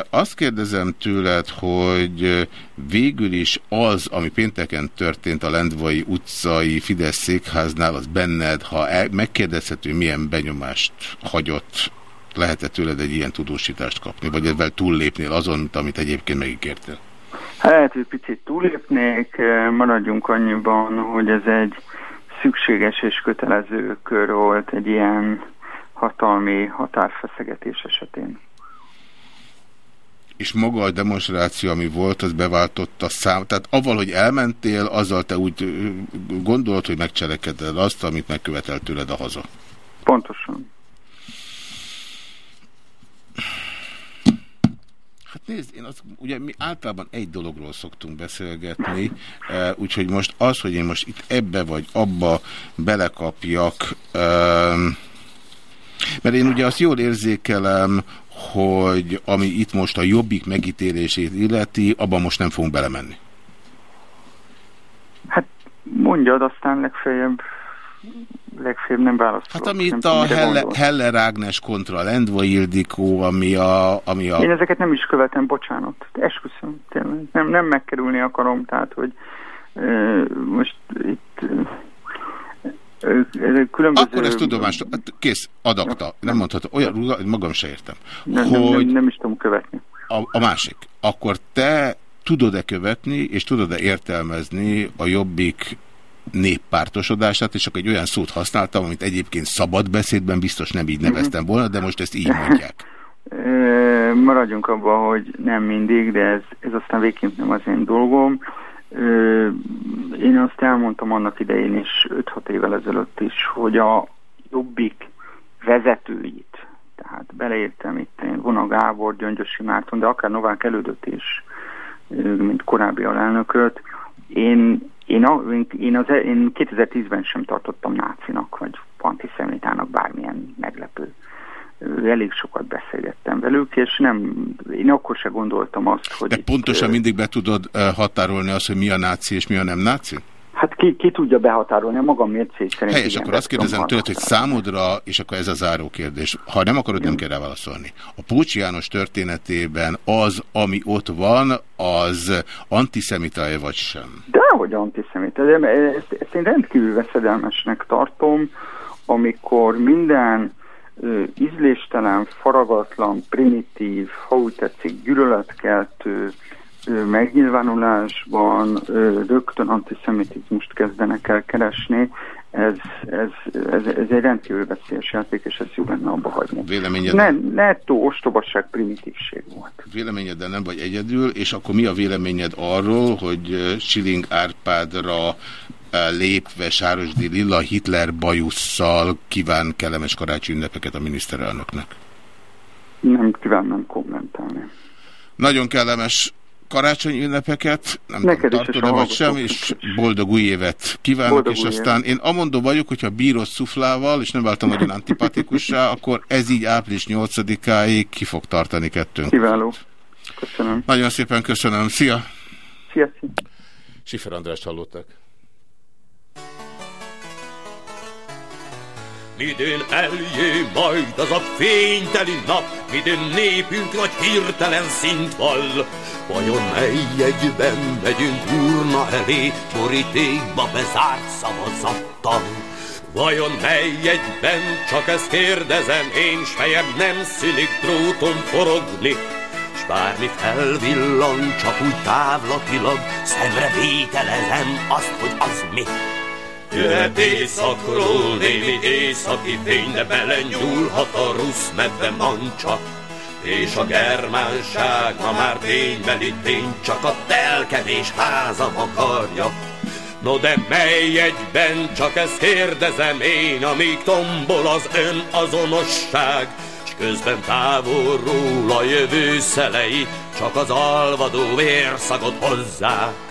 Azt kérdezem tőled, hogy végül is az, ami pénteken történt a Lendvai utcai Fidesz székháznál, az benned, ha el, megkérdezhető, milyen benyomást hagyott, lehet-e tőled egy ilyen tudósítást kapni, vagy ebben túllépnél azon, amit egyébként megígértél? Hát hogy picit túlépnék, eh, maradjunk annyiban, hogy ez egy szükséges és kötelező kör volt egy ilyen hatalmi határfeszegetés esetén. és maga a demonstráció, ami volt, az beváltotta szám. Tehát avval, hogy elmentél, azzal te úgy gondolod, hogy megcselekeded azt, amit megkövetelt tőled a haza. Pontosan. Hát nézd, én azt, ugye mi általában egy dologról szoktunk beszélgetni, úgyhogy most az, hogy én most itt ebbe vagy abba belekapjak, eh, mert én ugye azt jól érzékelem, hogy ami itt most a jobbik megítélését illeti, abban most nem fogunk belemenni. Hát mondjad, aztán legfeljebb, legfeljebb nem válaszolok. Hát ami itt a Helle. Heller Ágnes kontra Lendva Ildikó, ami a... Ami a Én ezeket nem is követem, bocsánat. Esküszöm, tényleg. Nem, nem megkerülni akarom, tehát, hogy ö, most itt ö, különböző... akkor ezt tudomást, hát kész, adakta, nem mondhatom, olyan ruga, magam se értem, nem, nem, hogy nem, nem is tudom követni. a, a másik, akkor te tudod-e követni, és tudod-e értelmezni a jobbik néppártosodását, és csak egy olyan szót használtam, amit egyébként szabad beszédben biztos nem így neveztem volna, de most ezt így mondják. Maradjunk abban, hogy nem mindig, de ez, ez aztán végként nem az én dolgom. Én azt elmondtam annak idején is, 5-6 évvel ezelőtt is, hogy a jobbik vezetőit, tehát beleértem itt én Vona Gábor, Gyöngyösi Márton, de akár Novák elődött is, mint korábbi alelnököt, én, én, én, az, én 2010-ben sem tartottam nácinak, vagy antiszemitának bármilyen meglepő. Elég sokat beszélgettem velük, és nem, én akkor se gondoltam azt, hogy... De itt, pontosan ö, mindig be tudod eh, határolni azt, hogy mi a náci és mi a nem náci? Hát ki, ki tudja behatárolni a magam mércét szerint. Helyes, igen, akkor azt kérdezem tőled, hogy számodra, és akkor ez a záró kérdés, ha nem akarod, nem kell rá válaszolni. A Pócs János történetében az, ami ott van, az antiszemita-e vagy sem? Dehogy antiszemita, de ezt, ezt én rendkívül veszedelmesnek tartom, amikor minden ízléstelen, faragatlan, primitív, ha úgy tetszik, gyűlöletkeltő megnyilvánulásban rögtön antiszemitizmust kezdenek el keresni, ez, ez, ez, ez egy rendkívül veszélyes játék, és ezt jó lenne abba hagyni. Véleményed, Ne, nettó ostobaság, primitívség volt. véleményeddel nem vagy egyedül, és akkor mi a véleményed arról, hogy Schilling Árpádra lépve Sárosdi Lilla Hitler bajusszal kíván kellemes karácsony ünnepeket a miniszterelnöknek? Nem kívánnám kommentálni. Nagyon kellemes karácsony ünnepeket, nem Neked tudom, a vagy sem, és boldog új évet kívánok, Boldog és aztán én amondó vagyok, hogyha bírod szuflával, és nem váltam nagyon antipatikussá, akkor ez így április 8-áig ki fog tartani kettőnk. Kiváló. Köszönöm. Nagyon szépen köszönöm. Szia! Sziasztok. Sifer Andrást hallottak. Midőn eljé majd az a fényteli nap, midőn népünk nagy hirtelen szint vall. Vajon mely jegyben megyünk urna elé, borítékba bezárt szavazattal? Vajon mely jegyben, csak ezt kérdezem én, s fejem nem szülik dróton forogni, s bármi felvillan, csak úgy távlatilag, szemre vételezem azt, hogy az mi. Jöhet éjszakról némi északi fény, de belenyúlhat a rusz medve mancsa. És a germánság ma már ténybeli tény, csak a telkedés házam akarja. No de mely egyben, csak ezt kérdezem én, amíg tombol az ön azonosság, s közben távolról a jövő szelei, csak az alvadó vérszagot hozzák.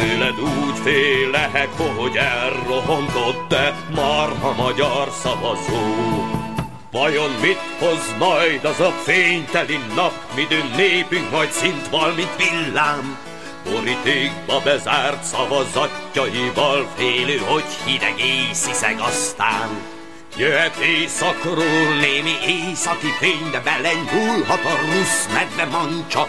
Tőled úgy félek, hogy elrohontott-e marha magyar szavazó. Vajon mit hoz majd az a fényteli nap, midőn népünk majd szint val, mint villám? Borítékba bezárt szavazatjaival félő, hogy hideg észiszeg aztán. Jöhet éjszakról némi északi fény, de belenyúlhat a rusz medve mancsa,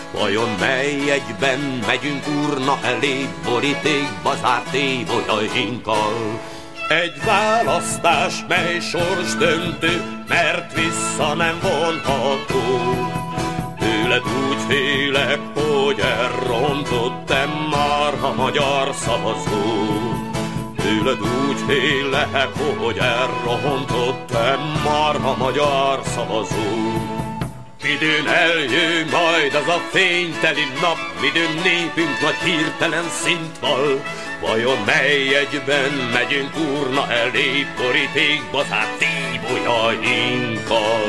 Vajon mely egyben megyünk urna elé, borítékba zárt évolyainkkal? Egy választás, mely sors döntő, mert vissza nem vonható. Tőled úgy félek, hogy elrontottam már a magyar szavazó. Tőled úgy félek, hogy elrontottam már a magyar szavazó. Midőn eljön majd az a fényteli nap, midőn népünk nagy hirtelen szint val. Vajon mely egyben megyünk urna elé, borítékba zárt tíbolyainkkal?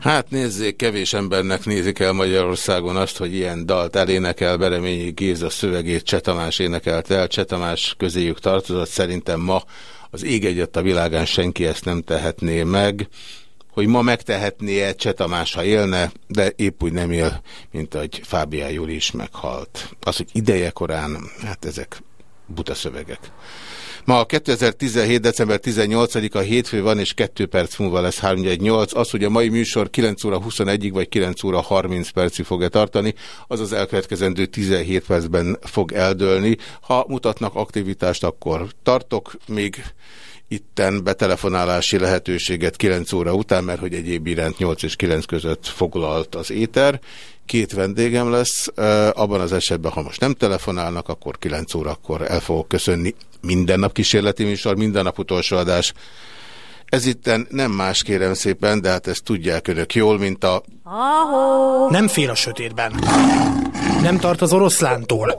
Hát nézzék, kevés embernek nézik el Magyarországon azt, hogy ilyen dalt elénekel Bereményi Géza szövegét Cseh Tamás énekelt el. Cseh Tamás közéjük tartozott, szerintem ma az ég egyet a világán senki ezt nem tehetné meg. Hogy ma megtehetné-e Cseh Tamás, ha élne, de épp úgy nem él, mint ahogy Fábián Júli is meghalt. Az, hogy ideje korán, hát ezek buta szövegek. Ma 2017. december 18-a hétfő van, és 2 perc múlva lesz 318. Az, hogy a mai műsor 9 óra 21-ig vagy 9 óra 30 percig fog-e tartani, az az elkövetkezendő 17 percben fog eldőlni. Ha mutatnak aktivitást, akkor tartok még itten betelefonálási lehetőséget 9 óra után, mert hogy egyéb iránt 8 és 9 között foglalt az éter. Két vendégem lesz, abban az esetben, ha most nem telefonálnak, akkor 9 órakor el fogok köszönni. Minden nap kísérleti műsor, minden nap utolsó adás. Ez itten nem más kérem szépen, de hát ezt tudják önök jól, mint a... Nem fél a sötétben. Nem tart az oroszlántól.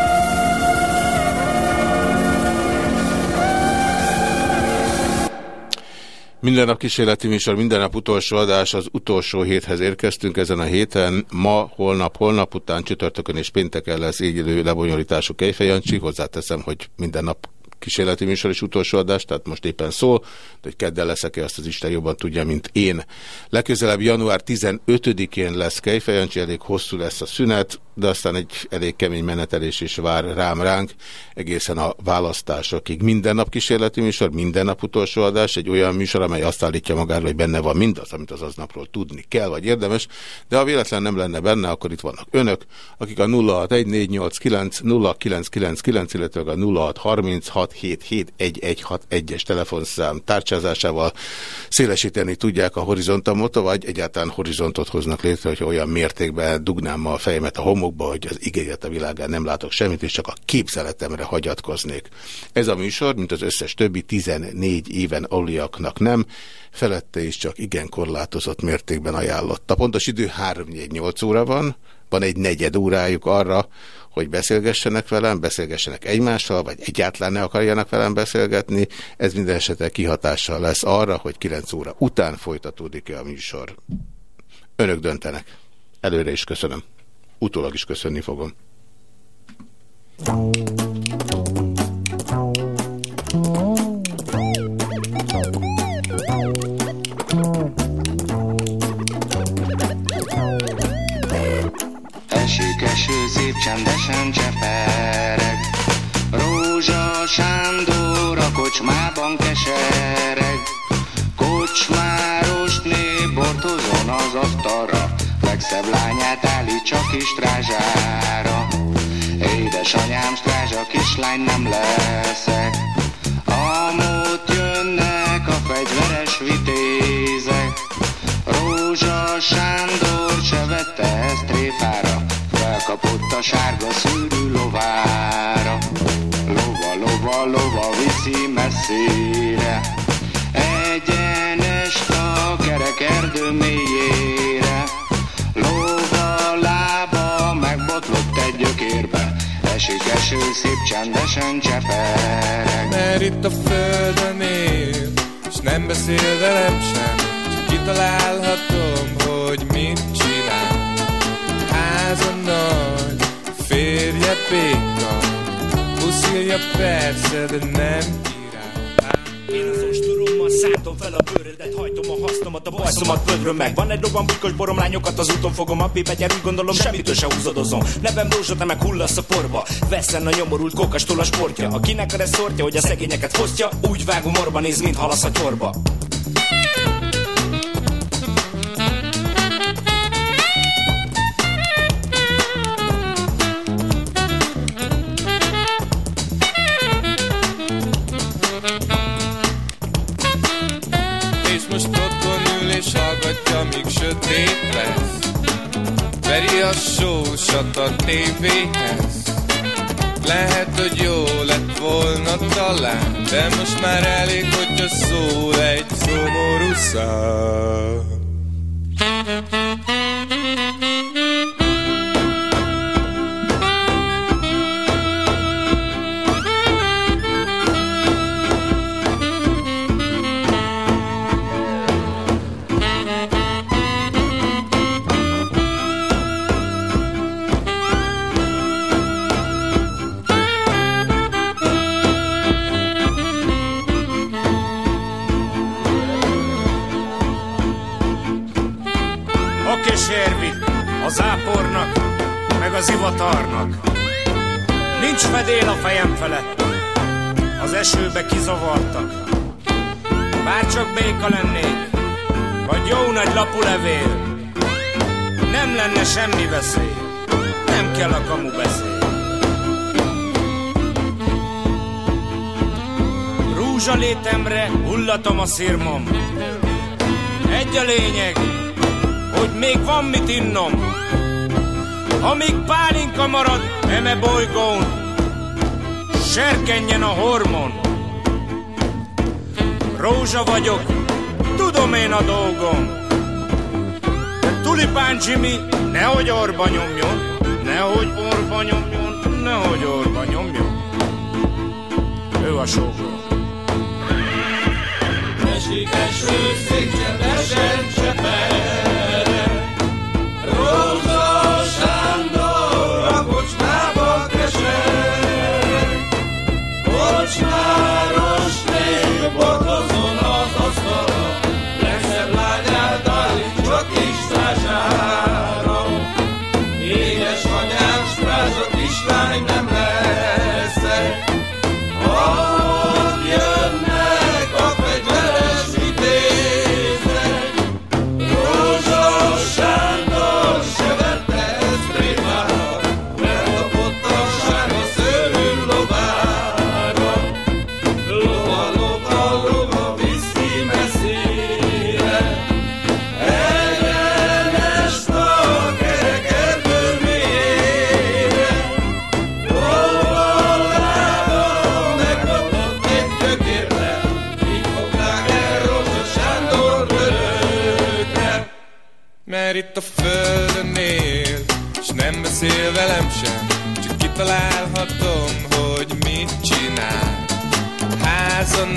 Minden nap kísérleti műsor, minden nap utolsó adás, az utolsó héthez érkeztünk ezen a héten. Ma, holnap, holnap után, csütörtökön és pénteken lesz így idő lebonyolítású Kejfejancsi. Hozzáteszem, hogy minden nap kísérleti műsor és utolsó adás, tehát most éppen szól, de hogy kedden leszek-e, azt az Isten jobban tudja, mint én. Legközelebb január 15-én lesz Kejfejancsi, elég hosszú lesz a szünet, de aztán egy elég kemény menetelés is vár rám ránk, egészen a választásokig. Minden nap kísérleti műsor, minden nap utolsó adás, egy olyan műsor, amely azt állítja magáról, hogy benne van mindaz, amit az aznapról tudni kell, vagy érdemes, de ha véletlen nem lenne benne, akkor itt vannak önök, akik a 061489 0999, illetve a 0636771161-es telefonszám tárcsázásával szélesíteni tudják a horizontomot, vagy egyáltalán horizontot hoznak létre, hogy olyan mértékben dugnám a fejemet a homokba, hogy az igényet a világán nem látok semmit, és csak a képzeletemre hagyatkoznék. Ez a műsor, mint az összes többi 14 éven aluliaknak nem, felette is csak igen korlátozott mértékben ajánlott. A pontos idő 3-4-8 óra van, van egy negyed órájuk arra, hogy beszélgessenek velem, beszélgessenek egymással, vagy egyáltalán ne akarjanak velem beszélgetni. Ez minden esetre kihatással lesz arra, hogy 9 óra után folytatódik-e a műsor. Önök döntenek. Előre is köszönöm. Utólag is köszönni fogom. Esik csendesen csepereg. Rózsa Sándor a kocsmában kesereg. Kocsmáros nép bortozon az asztalra. Legszebb lányát állítsa kis strázsára. Édesanyám strázsa kislány nem leszek. Amott jönnek a fegyveres vitézek. Rózsa Sándor a sárga szűrű lovára. Lova, lova, lova viszi messzire, egyenest a kerek erdő mélyére. Lova lába megbotlott egy gyökérbe, esik eső, szép csendesen csepereg. Mert itt a földön él, és nem beszél velem sem, csak kitalálhatom, hogy mit csinál. Házon nagy, férje béka, puszilja persze, de nem. Én az ostorommal szálltom fel a bőrödet, hajtom a hasznomat, a bajszomat földről meg. Van egy robban bukos boromlányokat az úton fogom, a pipegyel úgy gondolom, semmitől se húzadozom. Nevem rózsa, te meg hullasz a porba. Veszen a nyomorult kokastól a sportja. Akinek a reszortja, hogy a szegényeket fosztja, úgy vágom orba néz, mint halasz a csorba. Sötét lesz. Veri a sósat a tévéhez. Lehet, hogy jó lett volna talán, de most már elég, hogyha szól egy szomorú szám. Tatarnak. Nincs fedél a fejem felett. Az esőbe kizavartak. Bárcsak béka lennék, vagy jó nagy lapú levél. Nem lenne semmi veszély. Nem kell a kamu beszél. Rúzsa létemre hullatom a szirmom. Egy a lényeg, hogy még van mit innom. Amíg pálinka marad eme bolygón, serkenjen a hormon. Rózsa vagyok, tudom én a dolgom. De tulipán Jimmy nehogy orba nyomjon, nehogy orba nyomjon, nehogy orba nyomjon. Ő a sógor. Esik eső, szép csendesen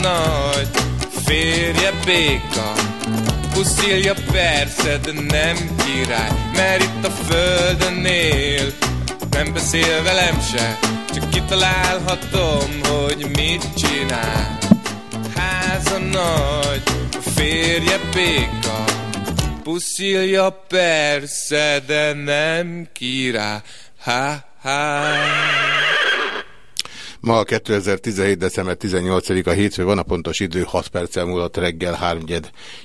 nagy, férje béka, puszilja persze, de nem király, mert itt a földön él, nem beszél velem se, csak kitalálhatom, hogy mit csinál. Háza nagy, férje béka, Puszilja persze, de nem király. Ha, ha. Ma a 2017. december 18-a hétfő van, a pontos idő 6 perccel múlott reggel 3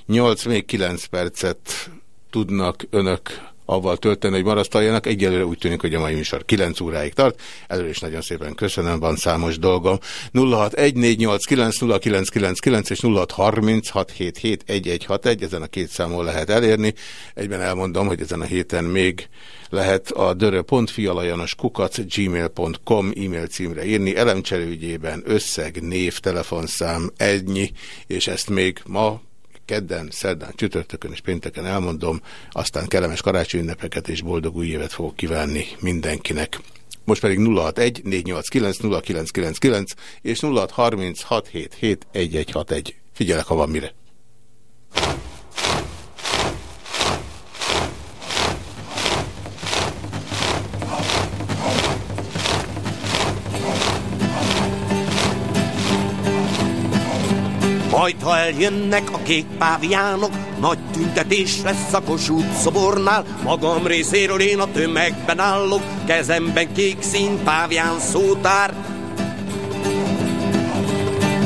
8, még 9 percet tudnak önök avval tölteni, hogy marasztaljanak. Egyelőre úgy tűnik, hogy a mai műsor 9 óráig tart. Előre is nagyon szépen köszönöm, van számos dolgom. 0614890999 és 0636771161, ezen a két számon lehet elérni. Egyben elmondom, hogy ezen a héten még lehet a kukac gmail.com e-mail címre írni, elemcserőgyében összeg, név, telefonszám, ennyi, és ezt még ma kedden, szerdán, csütörtökön és pénteken elmondom, aztán kellemes karácsony ünnepeket és boldog új évet fogok kívánni mindenkinek. Most pedig 061 489 0999 és 0636771161. Figyelek, ha van mire. Majd, ha eljönnek a kék páviánok, nagy tüntetés lesz a Kossuth szobornál. Magam részéről én a tömegben állok, kezemben kék szín pávián szótár.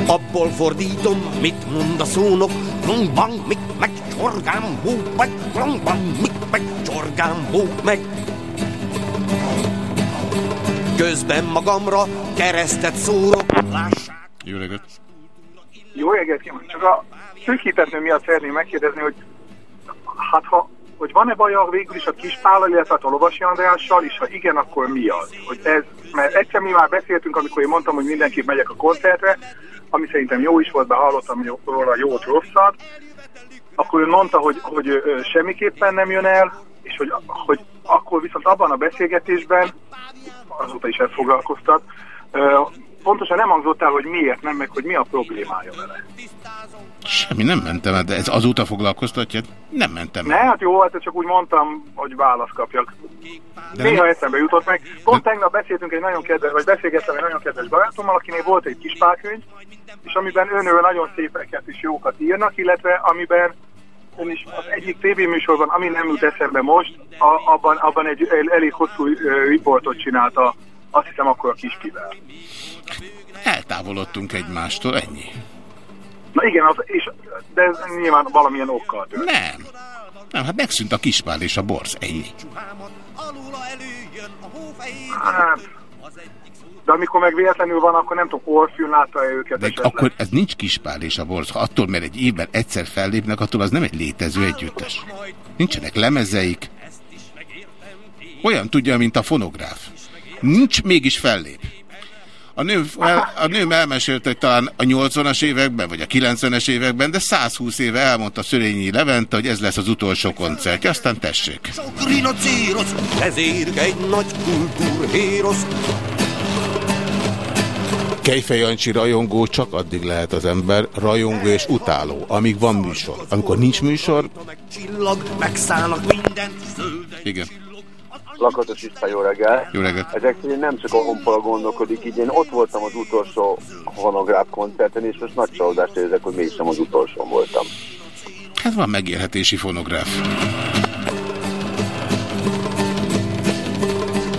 Abból fordítom, mit mond a szónok, klongban, mik meg, csorgám, bú, meg, klongban, mik meg, csorgám, bú, meg. Közben magamra keresztet szórok, lássák. Jó reggelt! Jó reggelt kívánok! Csak a szűkítető miatt szeretném megkérdezni, hogy hát ha, hogy van-e baja végül is a Kispállal, illetve a Lovasi Andrással, és ha igen, akkor mi az? Hogy ez, mert egyszer mi már beszéltünk, amikor én mondtam, hogy mindenképp megyek a koncertre, ami szerintem jó is volt, de hallottam róla jót, rosszat, akkor ő mondta, hogy, hogy semmiképpen nem jön el, és hogy, hogy akkor viszont abban a beszélgetésben, azóta is ezt foglalkoztat, pontosan nem hangzott el, hogy miért nem, meg hogy mi a problémája vele. Semmi, nem mentem el, de ez azóta foglalkoztatja? Nem mentem Ne, el. hát jó, hát csak úgy mondtam, hogy választ kapjak. De Néha nem- eszembe jutott meg. Pont tegnap beszéltünk egy nagyon kedves, vagy beszélgettem egy nagyon kedves barátommal, akinél volt egy kis pálkönyv, és amiben önről nagyon szépeket és jókat írnak, illetve amiben ön is az egyik tévéműsorban, ami nem jut eszembe most, a, abban, abban egy el, elég hosszú riportot csinálta, azt hiszem akkor a kiskivel. Eltávolodtunk egymástól, ennyi. Na igen, az, és, de ez nyilván valamilyen okkal tört. Nem. Nem, hát megszűnt a kispál és a borz, ennyi. Hát, de amikor meg véletlenül van, akkor nem tudom, Orfűn látta-e őket De esetleg. akkor ez nincs kispál és a borz. Ha attól, mert egy évben egyszer fellépnek, attól az nem egy létező együttes. Nincsenek lemezeik. Olyan tudja, mint a fonográf. Nincs, mégis fellép. A nő, el, a nőm elmesélte, hogy talán a 80-as években, vagy a 90-es években, de 120 éve elmondta Szörényi Levente, hogy ez lesz az utolsó koncertje. Aztán tessék. Rinocérosz, ezért egy nagy kultúrhérosz. Kejfej Jancsi rajongó csak addig lehet az ember, rajongó és utáló, amíg van műsor. Amikor nincs műsor, megszállnak mindent, igen. Lakatos István, jó reggel. Jó reggelt. Ezek szerint nem csak a honpola gondolkodik, így én ott voltam az utolsó honográf koncerten, és most nagy csalódást érzek, hogy mégsem az utolsó voltam. Hát van megélhetési fonográf.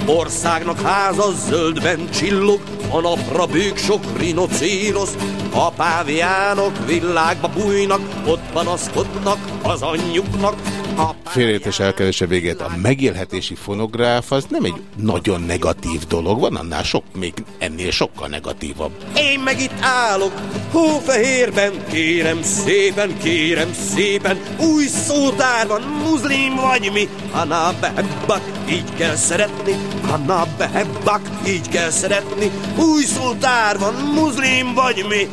Országnak háza zöldben csillog, a napra bők sok rinocérosz, a páviánok világba bújnak, ott panaszkodnak az anyjuknak, a Félértés elkerülése végét. A megélhetési fonográf az nem egy nagyon negatív dolog, van annál sok, még ennél sokkal negatívabb. Én meg itt állok, hófehérben, kérem szépen, kérem szépen, új szótár van, muzlim vagy mi, Hanna behebbak, így kell szeretni, Hanna behebbak, így kell szeretni, új szótár van, muzlim vagy mi.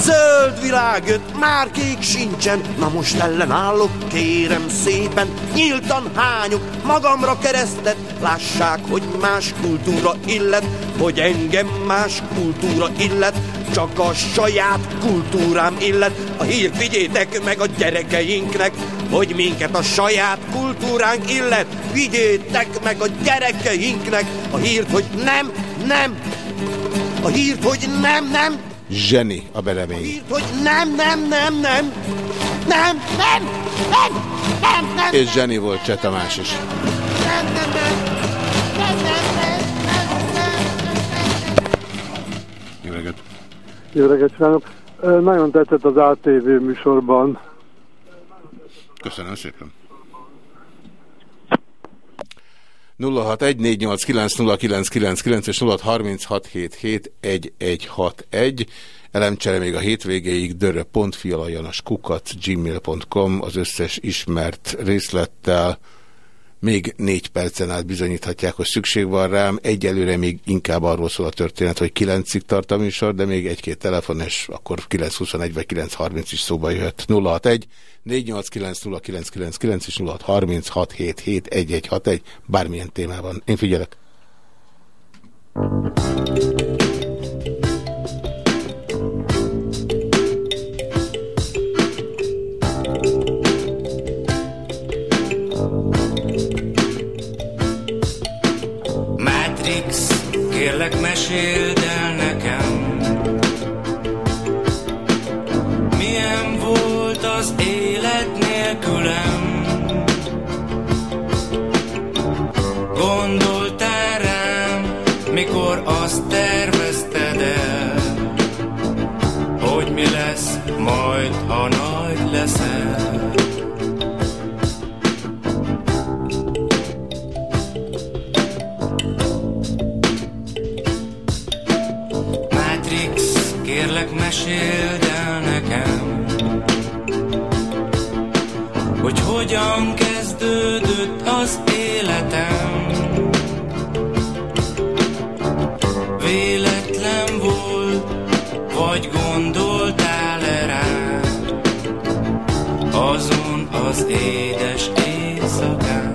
Zöld világ jött, már kék sincsen, na most ellenállok, kérem szépen, nyíltan hányok magamra keresztet, lássák, hogy más kultúra illet, hogy engem más kultúra illet, csak a saját kultúrám illet. A hírt vigyétek meg a gyerekeinknek, hogy minket a saját kultúránk illet. Vigyétek meg a gyerekeinknek a hírt, hogy nem, nem, a hírt, hogy nem, nem, Zseni a beremény. hogy nem, nem, nem, nem, nem, nem, nem, nem, nem, És zseni volt Cseh Tamás is. nem, nem, nem. Jó reggelt kívánok! Nagyon tetszett az ATV műsorban. Köszönöm szépen. 0614890999 és 0636771161. Elemcsere még a hétvégéig dörö.fialajanas kukat gmail.com az összes ismert részlettel. Még négy percen át bizonyíthatják, hogy szükség van rám. Egyelőre még inkább arról szól a történet, hogy kilencig tart a műsor, de még egy-két telefon, és akkor 921 vagy 930 is szóba jöhet. 061 489 és 0636771161 bármilyen témában. Én figyelek. Kérlek meséld el nekem Milyen volt az élet nélkülem. Gondoltál rám, mikor azt tervezted el Hogy mi lesz majd, ha nagy leszel meséld el nekem Hogy hogyan kezdődött az életem. Véletlen volt, vagy gondoltál-e rá? Azon az édes éjszakán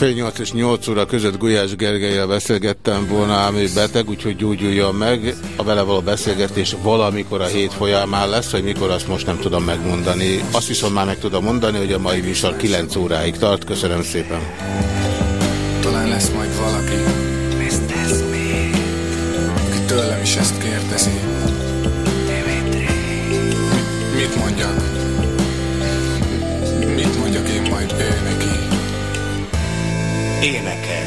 Fél nyolc és nyolc óra között Gulyás Gergelyel beszélgettem volna, ő beteg, úgyhogy gyógyuljon meg. A vele való beszélgetés valamikor a hét folyamán lesz, hogy mikor azt most nem tudom megmondani. Azt viszont már meg tudom mondani, hogy a mai műsor 9 óráig tart. Köszönöm szépen. Talán lesz majd valaki, aki tőlem is ezt kérdezi. Énekel.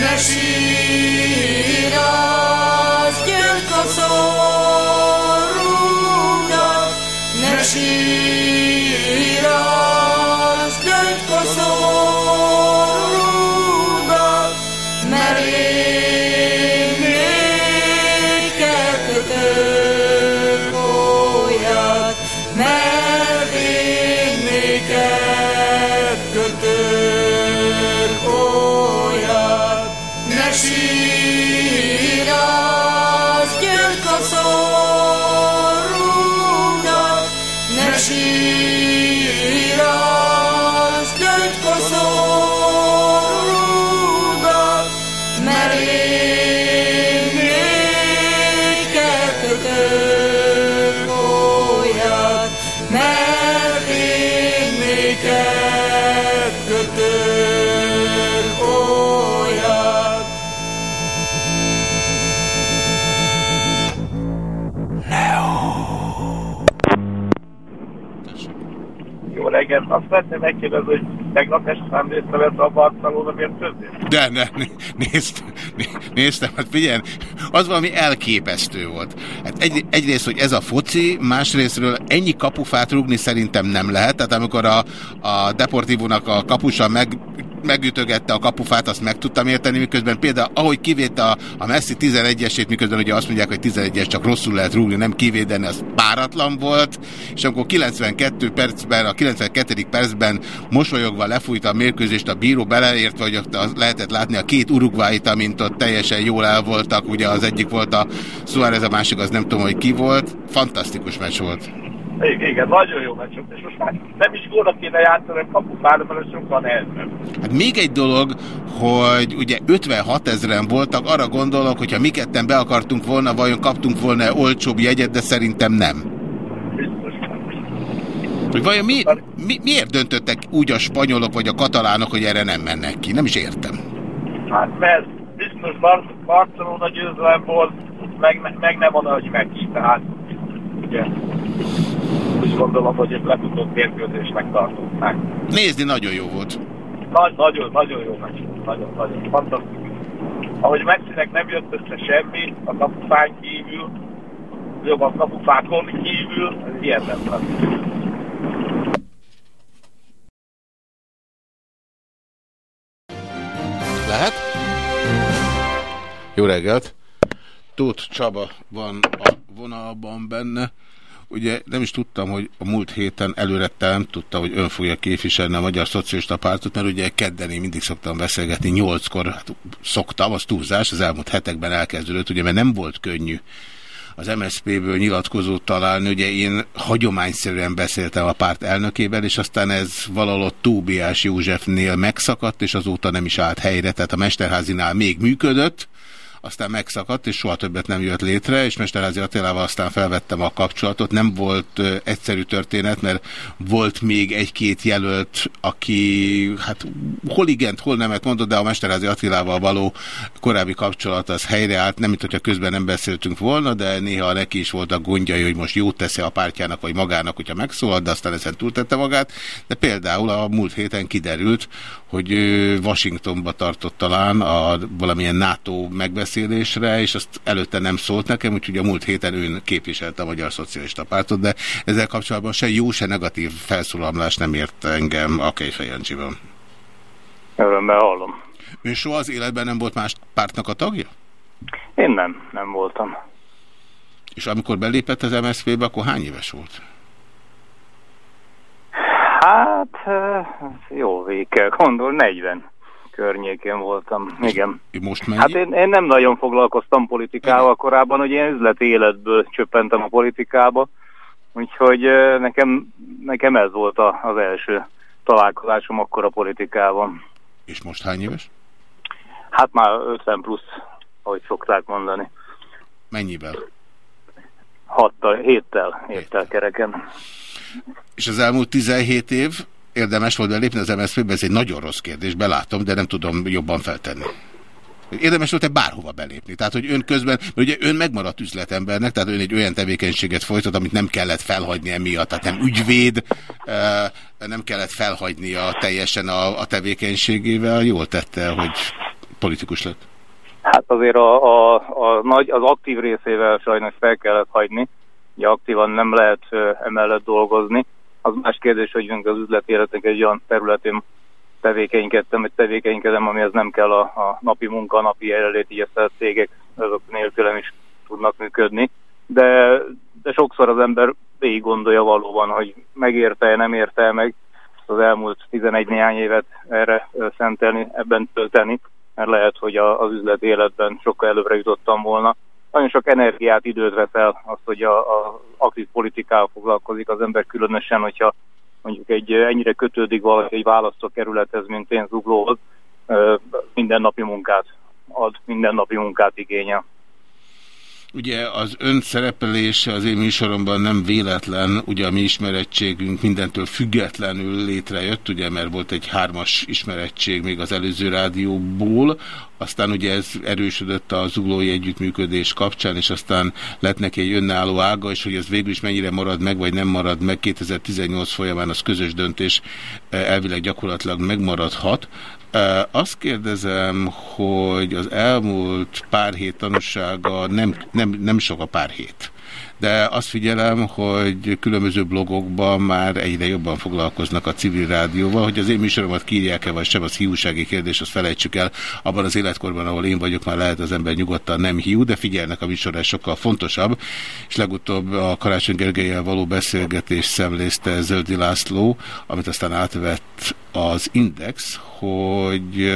Ne sírj, az gyönk a szorúnak, ne sírj, Reggelt, azt szeretném megkérdezni, hogy tegnap este nem részt vett a Barcelona mérkőzést? De ne, né- nézd, né- néztem, hát figyelj, az valami elképesztő volt. Hát egy, egyrészt, hogy ez a foci, másrésztről ennyi kapufát rúgni szerintem nem lehet, tehát amikor a, a Deportivónak a kapusa meg megütögette a kapufát, azt meg tudtam érteni, miközben például ahogy kivédte a, a Messi 11-esét, miközben ugye azt mondják, hogy 11-es csak rosszul lehet rúgni, nem kivédeni, az páratlan volt, és amikor 92 percben, a 92. percben mosolyogva lefújta a mérkőzést a bíró beleért, vagy ott az lehetett látni a két urugváit, amint ott teljesen jól el voltak, ugye az egyik volt a Suárez, a másik az nem tudom, hogy ki volt, fantasztikus meccs volt. Igen, nagyon jó meccs és most már nem is góra kéne játszani, a kapufára, mert sokkal nehezebb. Hát még egy dolog, hogy ugye 56 ezeren voltak, arra gondolok, hogyha mi ketten be akartunk volna, vajon kaptunk volna olcsóbb jegyet, de szerintem nem. Hogy vajon mi, mi, miért döntöttek úgy a spanyolok vagy a katalánok, hogy erre nem mennek ki? Nem is értem. Hát mert biztos Bar- Barcelona győzelem volt, meg, meg, nem van, hogy tehát ugye úgy gondolom, hogy egy lefutott mérkőzésnek tartották. Nézni nagyon jó volt. Nagy, nagyon, nagyon jó meccs nagyon, nagyon fantasztikus. Ahogy Messinek nem jött össze semmi, a kapufán kívül, jobb a kapufákon kívül, ez hihetetlen. Lehet? Jó reggelt! Tóth Csaba van a vonalban benne. Ugye nem is tudtam, hogy a múlt héten előre nem tudtam, hogy ön fogja képviselni a Magyar Szocialista Pártot, mert ugye kedden én mindig szoktam beszélgetni, nyolckor hát szoktam, az túlzás, az elmúlt hetekben elkezdődött, ugye, mert nem volt könnyű az MSZP-ből nyilatkozót találni. Ugye én hagyományszerűen beszéltem a párt elnökével, és aztán ez valahol Tóbiás Józsefnél megszakadt, és azóta nem is állt helyre, tehát a Mesterházinál még működött, aztán megszakadt, és soha többet nem jött létre, és Mesterházi Attilával aztán felvettem a kapcsolatot. Nem volt egyszerű történet, mert volt még egy-két jelölt, aki hát hol igent, hol nemet mondott, de a Mesterházi Attilával való korábbi kapcsolat az helyreállt, nem mint hogyha közben nem beszéltünk volna, de néha neki is voltak gondjai, hogy most jót teszi a pártjának vagy magának, hogyha megszólal, de aztán ezen túltette magát. De például a múlt héten kiderült, hogy ő Washingtonba tartott talán a valamilyen NATO megbeszélésre, és azt előtte nem szólt nekem, úgyhogy a múlt héten ön képviselte a Magyar Szocialista Pártot, de ezzel kapcsolatban se jó, se negatív felszólalás nem ért engem a Kejfej Jancsiban. Örömmel hallom. Ön soha az életben nem volt más pártnak a tagja? Én nem, nem voltam. És amikor belépett az MSZP-be, akkor hány éves volt? Hát, eh, jó végig kell gondol, 40 környékén voltam, igen. Most mennyi? Hát én, én nem nagyon foglalkoztam politikával korábban, hogy én üzleti életből csöppentem a politikába, úgyhogy eh, nekem, nekem ez volt a, az első találkozásom akkor a politikában. És most hány éves? Hát már 50 plusz, ahogy szokták mondani. Mennyivel? Hattal, héttel, héttel kereken. És az elmúlt 17 év érdemes volt belépni az MSZP-be? Ez egy nagyon rossz kérdés, belátom, de nem tudom jobban feltenni. Érdemes volt-e bárhova belépni? Tehát, hogy ön közben, ugye ön megmaradt üzletembernek, tehát ön egy olyan tevékenységet folytat, amit nem kellett felhagyni emiatt, tehát nem ügyvéd, nem kellett felhagynia teljesen a, a tevékenységével, jól tette, hogy politikus lett. Hát azért a, a, a nagy, az aktív részével sajnos fel kellett hagyni. Ugye aktívan nem lehet emellett dolgozni. Az más kérdés, hogy az üzleti életnek egy olyan területén tevékenykedtem, vagy tevékenykedem, amihez nem kell a, a napi munka, a napi jelenlét, így ezt a cégek azok nélkülem is tudnak működni. De, de sokszor az ember végig gondolja valóban, hogy megérte-e, nem érte meg az elmúlt 11 néhány évet erre szentelni, ebben tölteni, mert lehet, hogy a, az üzleti életben sokkal előbbre jutottam volna. Nagyon sok energiát, időt vesz el az, hogy a, a aktív politikával foglalkozik az ember különösen, hogyha mondjuk egy ennyire kötődik valaki egy választókerülethez, mint én Zuglóhoz, mindennapi munkát ad, mindennapi munkát igényel. Ugye az ön szerepelése az én műsoromban nem véletlen, ugye a mi ismerettségünk mindentől függetlenül létrejött, ugye mert volt egy hármas ismerettség még az előző rádióból, aztán ugye ez erősödött a zuglói együttműködés kapcsán, és aztán lett neki egy önálló ága, és hogy ez végül is mennyire marad meg, vagy nem marad meg 2018 folyamán, az közös döntés eh, elvileg gyakorlatilag megmaradhat. Azt kérdezem, hogy az elmúlt pár hét tanúsága nem, nem, nem sok a pár hét. De azt figyelem, hogy különböző blogokban már egyre jobban foglalkoznak a civil rádióval, hogy az én műsoromat kírják-e vagy sem, az hiúsági kérdés, azt felejtsük el. Abban az életkorban, ahol én vagyok, már lehet az ember nyugodtan nem hiú, de figyelnek a műsorra, sokkal fontosabb. És legutóbb a Karácsony Gergelyel való beszélgetés szemlézte Zöldi László, amit aztán átvett az Index, hogy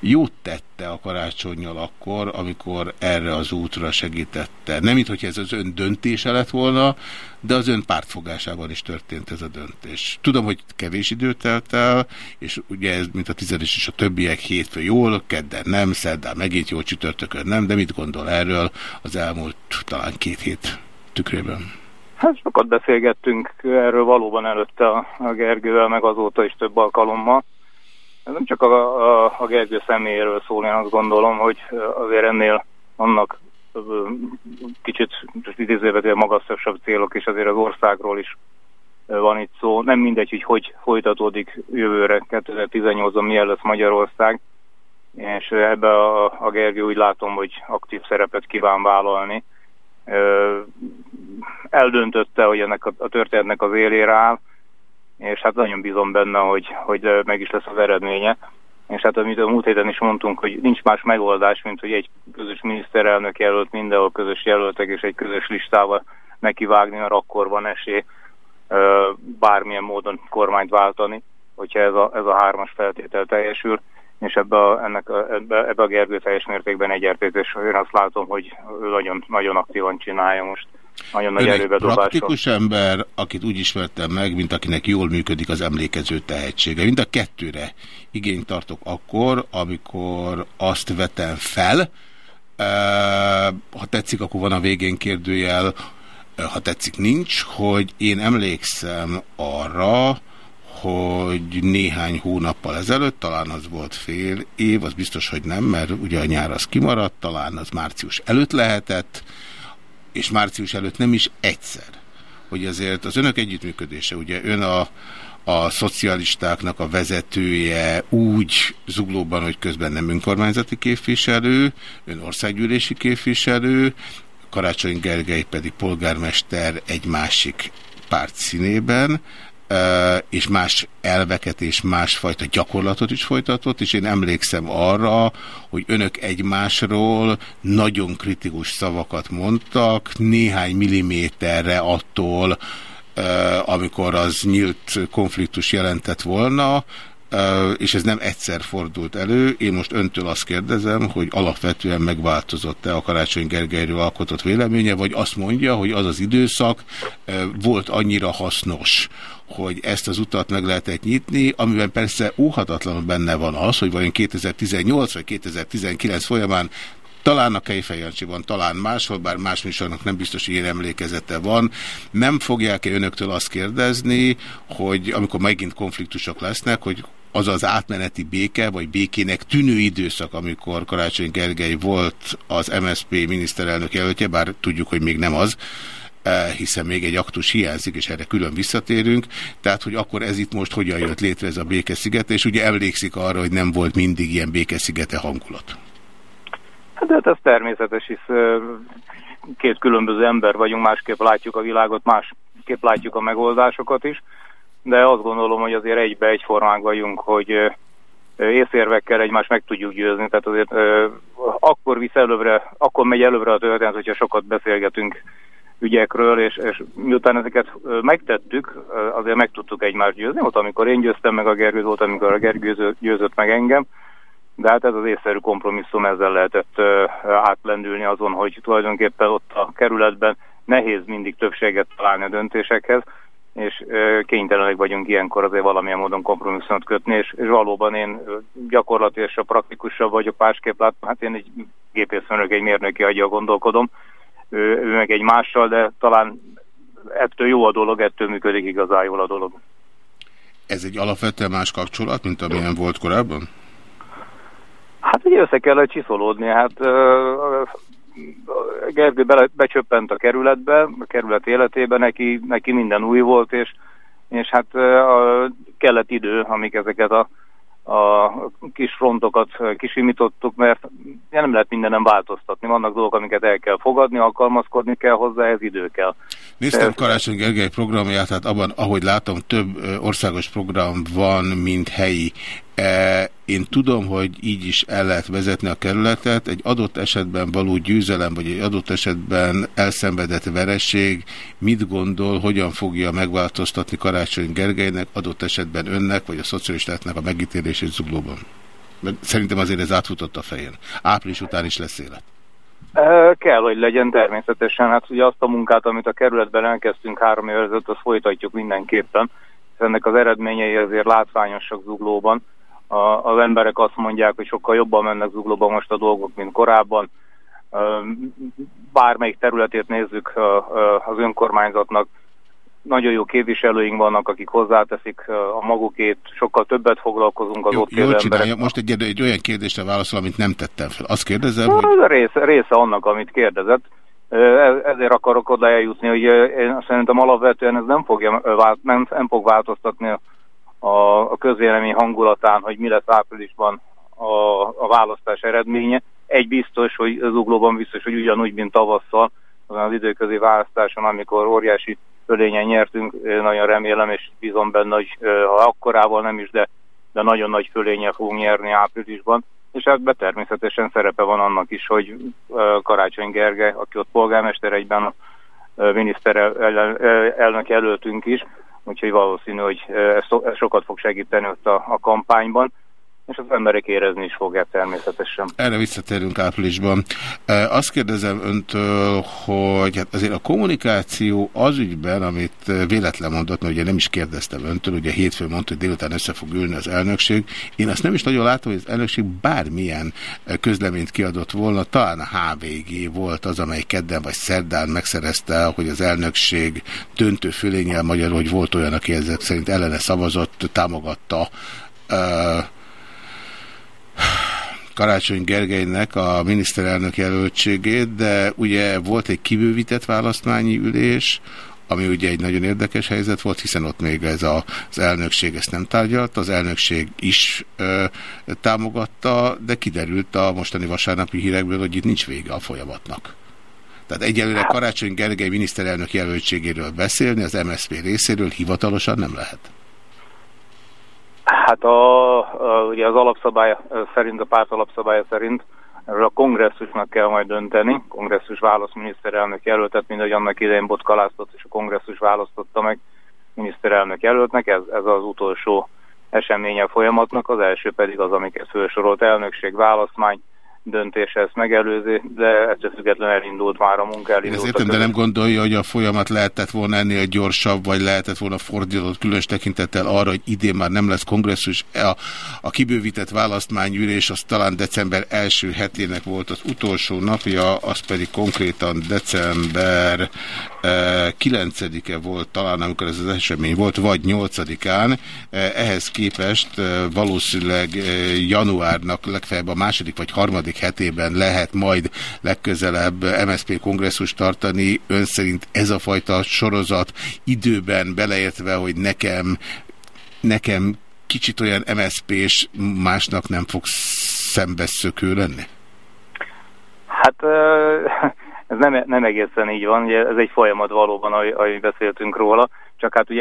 jót tette a karácsonyjal akkor, amikor erre az útra segítette. Nem, mint hogy ez az ön döntése lett volna, de az ön pártfogásában is történt ez a döntés. Tudom, hogy kevés időt telt el, és ugye ez, mint a tizedes és a többiek hétfő jól, kedden nem, szerdán megint jó, csütörtökön nem, de mit gondol erről az elmúlt talán két hét tükrében? Hát sokat beszélgettünk erről valóban előtte a Gergővel, meg azóta is több alkalommal. Nem csak a, a, a Gergő személyéről szól, én azt gondolom, hogy azért ennél annak kicsit idézővetően magasabb célok, és azért az országról is van itt szó. Nem mindegy, hogy hogy folytatódik jövőre 2018-ban, milyen lesz Magyarország, és ebbe a, a Gergő úgy látom, hogy aktív szerepet kíván vállalni. Eldöntötte, hogy ennek a, a történetnek az élére áll, és hát nagyon bízom benne, hogy, hogy meg is lesz az eredménye. és hát amit a múlt héten is mondtunk, hogy nincs más megoldás, mint hogy egy közös miniszterelnök jelölt, mindenhol közös jelöltek és egy közös listával nekivágni, mert akkor van esély bármilyen módon kormányt váltani, hogyha ez a, ez a hármas feltétel teljesül, és ebbe a, ennek a, ebbe, ebbe a Gergő teljes mértékben egyértékű, és én azt látom, hogy ő nagyon, nagyon aktívan csinálja most. Nagyon nagy erőbedobással. praktikus ember, akit úgy ismertem meg, mint akinek jól működik az emlékező tehetsége. Mind a kettőre igényt tartok akkor, amikor azt vetem fel, ha tetszik, akkor van a végén kérdőjel, ha tetszik, nincs, hogy én emlékszem arra, hogy néhány hónappal ezelőtt, talán az volt fél év, az biztos, hogy nem, mert ugye a nyár az kimaradt, talán az március előtt lehetett, és március előtt nem is egyszer, hogy azért az önök együttműködése, ugye ön a, a szocialistáknak a vezetője úgy zuglóban, hogy közben nem önkormányzati képviselő, ön országgyűlési képviselő, Karácsony Gergely pedig polgármester egy másik párt színében, és más elveket és másfajta gyakorlatot is folytatott, és én emlékszem arra, hogy önök egymásról nagyon kritikus szavakat mondtak, néhány milliméterre attól, amikor az nyílt konfliktus jelentett volna, és ez nem egyszer fordult elő. Én most öntől azt kérdezem, hogy alapvetően megváltozott-e a Karácsony Gergelyről alkotott véleménye, vagy azt mondja, hogy az az időszak volt annyira hasznos, hogy ezt az utat meg lehetett nyitni, amiben persze óhatatlanul benne van az, hogy vajon 2018 vagy 2019 folyamán talán a Kejfejancsiban, talán máshol, bár más műsornak nem biztos, hogy ilyen emlékezete van. Nem fogják-e önöktől azt kérdezni, hogy amikor megint konfliktusok lesznek, hogy az az átmeneti béke, vagy békének tűnő időszak, amikor Karácsony Gergely volt az MSZP miniszterelnök jelöltje, bár tudjuk, hogy még nem az, hiszen még egy aktus hiányzik, és erre külön visszatérünk. Tehát, hogy akkor ez itt most hogyan jött létre ez a békeszigete, és ugye emlékszik arra, hogy nem volt mindig ilyen békeszigete hangulat. Hát de hát ez természetes, hisz két különböző ember vagyunk, másképp látjuk a világot, másképp látjuk a megoldásokat is, de azt gondolom, hogy azért egybe egyformák vagyunk, hogy észérvekkel egymást meg tudjuk győzni, tehát azért akkor visz előbbre, akkor megy előbbre a történet, hogyha sokat beszélgetünk ügyekről, és, és miután ezeket megtettük, azért meg tudtuk egymást győzni. Volt, amikor én győztem meg a Gergőt, volt, amikor a Gergő győzött meg engem, de hát ez az észszerű kompromisszum, ezzel lehetett átlendülni azon, hogy tulajdonképpen ott a kerületben nehéz mindig többséget találni a döntésekhez, és kénytelenek vagyunk ilyenkor azért valamilyen módon kompromisszumot kötni, és, és valóban én ö, gyakorlatilag a praktikusabb vagyok, másképp látom, hát én egy gépészmérnök, egy mérnöki agya gondolkodom, ő, ő meg egy mással, de talán ettől jó a dolog, ettől működik igazán jól a dolog. Ez egy alapvetően más kapcsolat, mint amilyen volt korábban? Hát ugye össze kellett csiszolódni, hát Gergő bele, becsöppent a kerületbe, a kerület életébe, neki, neki minden új volt, és, és hát kellett idő, amíg ezeket a, a kis frontokat kisimítottuk, mert nem lehet mindenem változtatni. Vannak dolgok, amiket el kell fogadni, alkalmazkodni kell hozzá, ez idő kell. Néztem Karácsony Gergely programját, hát abban, ahogy látom, több országos program van, mint helyi. E, Én tudom, hogy így is el lehet vezetni a kerületet. Egy adott esetben való győzelem, vagy egy adott esetben elszenvedett vereség, mit gondol, hogyan fogja megváltoztatni Karácsony Gergelynek, adott esetben önnek, vagy a szocialistáknak a megítélését zuglóban? Mert szerintem azért ez átfutott a fején. Április után is lesz élet. Ö, Kell, hogy legyen természetesen. Hát ugye azt a munkát, amit a kerületben elkezdtünk három évvel ezelőtt, azt folytatjuk mindenképpen. Ennek az eredményei azért látványosak zuglóban. A, az emberek azt mondják, hogy sokkal jobban mennek zuglóban most a dolgok, mint korábban. Bármelyik területét nézzük az önkormányzatnak, nagyon jó képviselőink vannak, akik hozzáteszik a magukét, sokkal többet foglalkozunk az Jó, ott jól csinálja. Most egy, egy olyan kérdésre válaszol, amit nem tettem fel. Azt kérdezem, hogy Ez a része, része annak, amit kérdezett. Ezért akarok oda eljutni, hogy én szerintem alapvetően ez nem, fogja, nem, nem fog változtatni a, a közvélemény hangulatán, hogy mi lesz áprilisban a, a választás eredménye. Egy biztos, hogy zuglóban biztos, hogy ugyanúgy, mint tavasszal, azon az időközi választáson, amikor óriási fölényen nyertünk, nagyon remélem és bízom benne, hogy ha akkorával nem is, de de nagyon nagy fölényel fogunk nyerni áprilisban, és ebben természetesen szerepe van annak is, hogy Karácsony Gergely, aki ott polgármester egyben a ö, miniszterelnök jelöltünk is, úgyhogy valószínű, hogy ez sokat fog segíteni ott a, a kampányban, és az emberek érezni is fogják természetesen. Erre visszatérünk áprilisban. Azt kérdezem öntől, hogy hát azért a kommunikáció az ügyben, amit véletlen mondott, mert ugye nem is kérdeztem öntől, ugye hétfőn mondta, hogy délután össze fog ülni az elnökség. Én azt nem is nagyon látom, hogy az elnökség bármilyen közleményt kiadott volna, talán a HVG volt az, amely kedden vagy szerdán megszerezte, hogy az elnökség döntő fölényel magyarul, hogy volt olyan, aki ezek szerint ellene szavazott, támogatta uh, Karácsony Gergelynek a miniszterelnök jelöltségét, de ugye volt egy kibővített választmányi ülés, ami ugye egy nagyon érdekes helyzet volt, hiszen ott még ez a, az elnökség ezt nem tárgyalta, az elnökség is ö, támogatta, de kiderült a mostani vasárnapi hírekből, hogy itt nincs vége a folyamatnak. Tehát egyelőre Karácsony Gergely miniszterelnök jelöltségéről beszélni az MSZP részéről hivatalosan nem lehet. Hát a, a, ugye az alapszabály szerint, a párt alapszabálya szerint erről a kongresszusnak kell majd dönteni. Kongresszus választ miniszterelnök jelöltet, mint hogy annak idején botkalásztott, és a kongresszus választotta meg miniszterelnök jelöltnek. Ez, ez az utolsó eseménye folyamatnak, az első pedig az, amiket felsorolt elnökség, választmány, döntése ezt megelőzi, de ettől függetlenül elindult már a munka, elindult ezt értem, de nem gondolja, hogy a folyamat lehetett volna ennél gyorsabb, vagy lehetett volna fordított különös tekintettel arra, hogy idén már nem lesz kongresszus. A, a kibővített választmányülés az talán december első hetének volt az utolsó napja, az pedig konkrétan december eh, 9-e volt talán, amikor ez az esemény volt, vagy 8-án. Eh, ehhez képest eh, valószínűleg eh, januárnak legfeljebb a második vagy harmadik hetében lehet majd legközelebb MSZP kongresszus tartani. Ön szerint ez a fajta sorozat időben beleértve, hogy nekem, nekem kicsit olyan MSZP-s másnak nem fog szembeszökő lenni? Hát ez nem, nem egészen így van, ugye ez egy folyamat valóban, ahogy, ahogy beszéltünk róla, csak hát ugye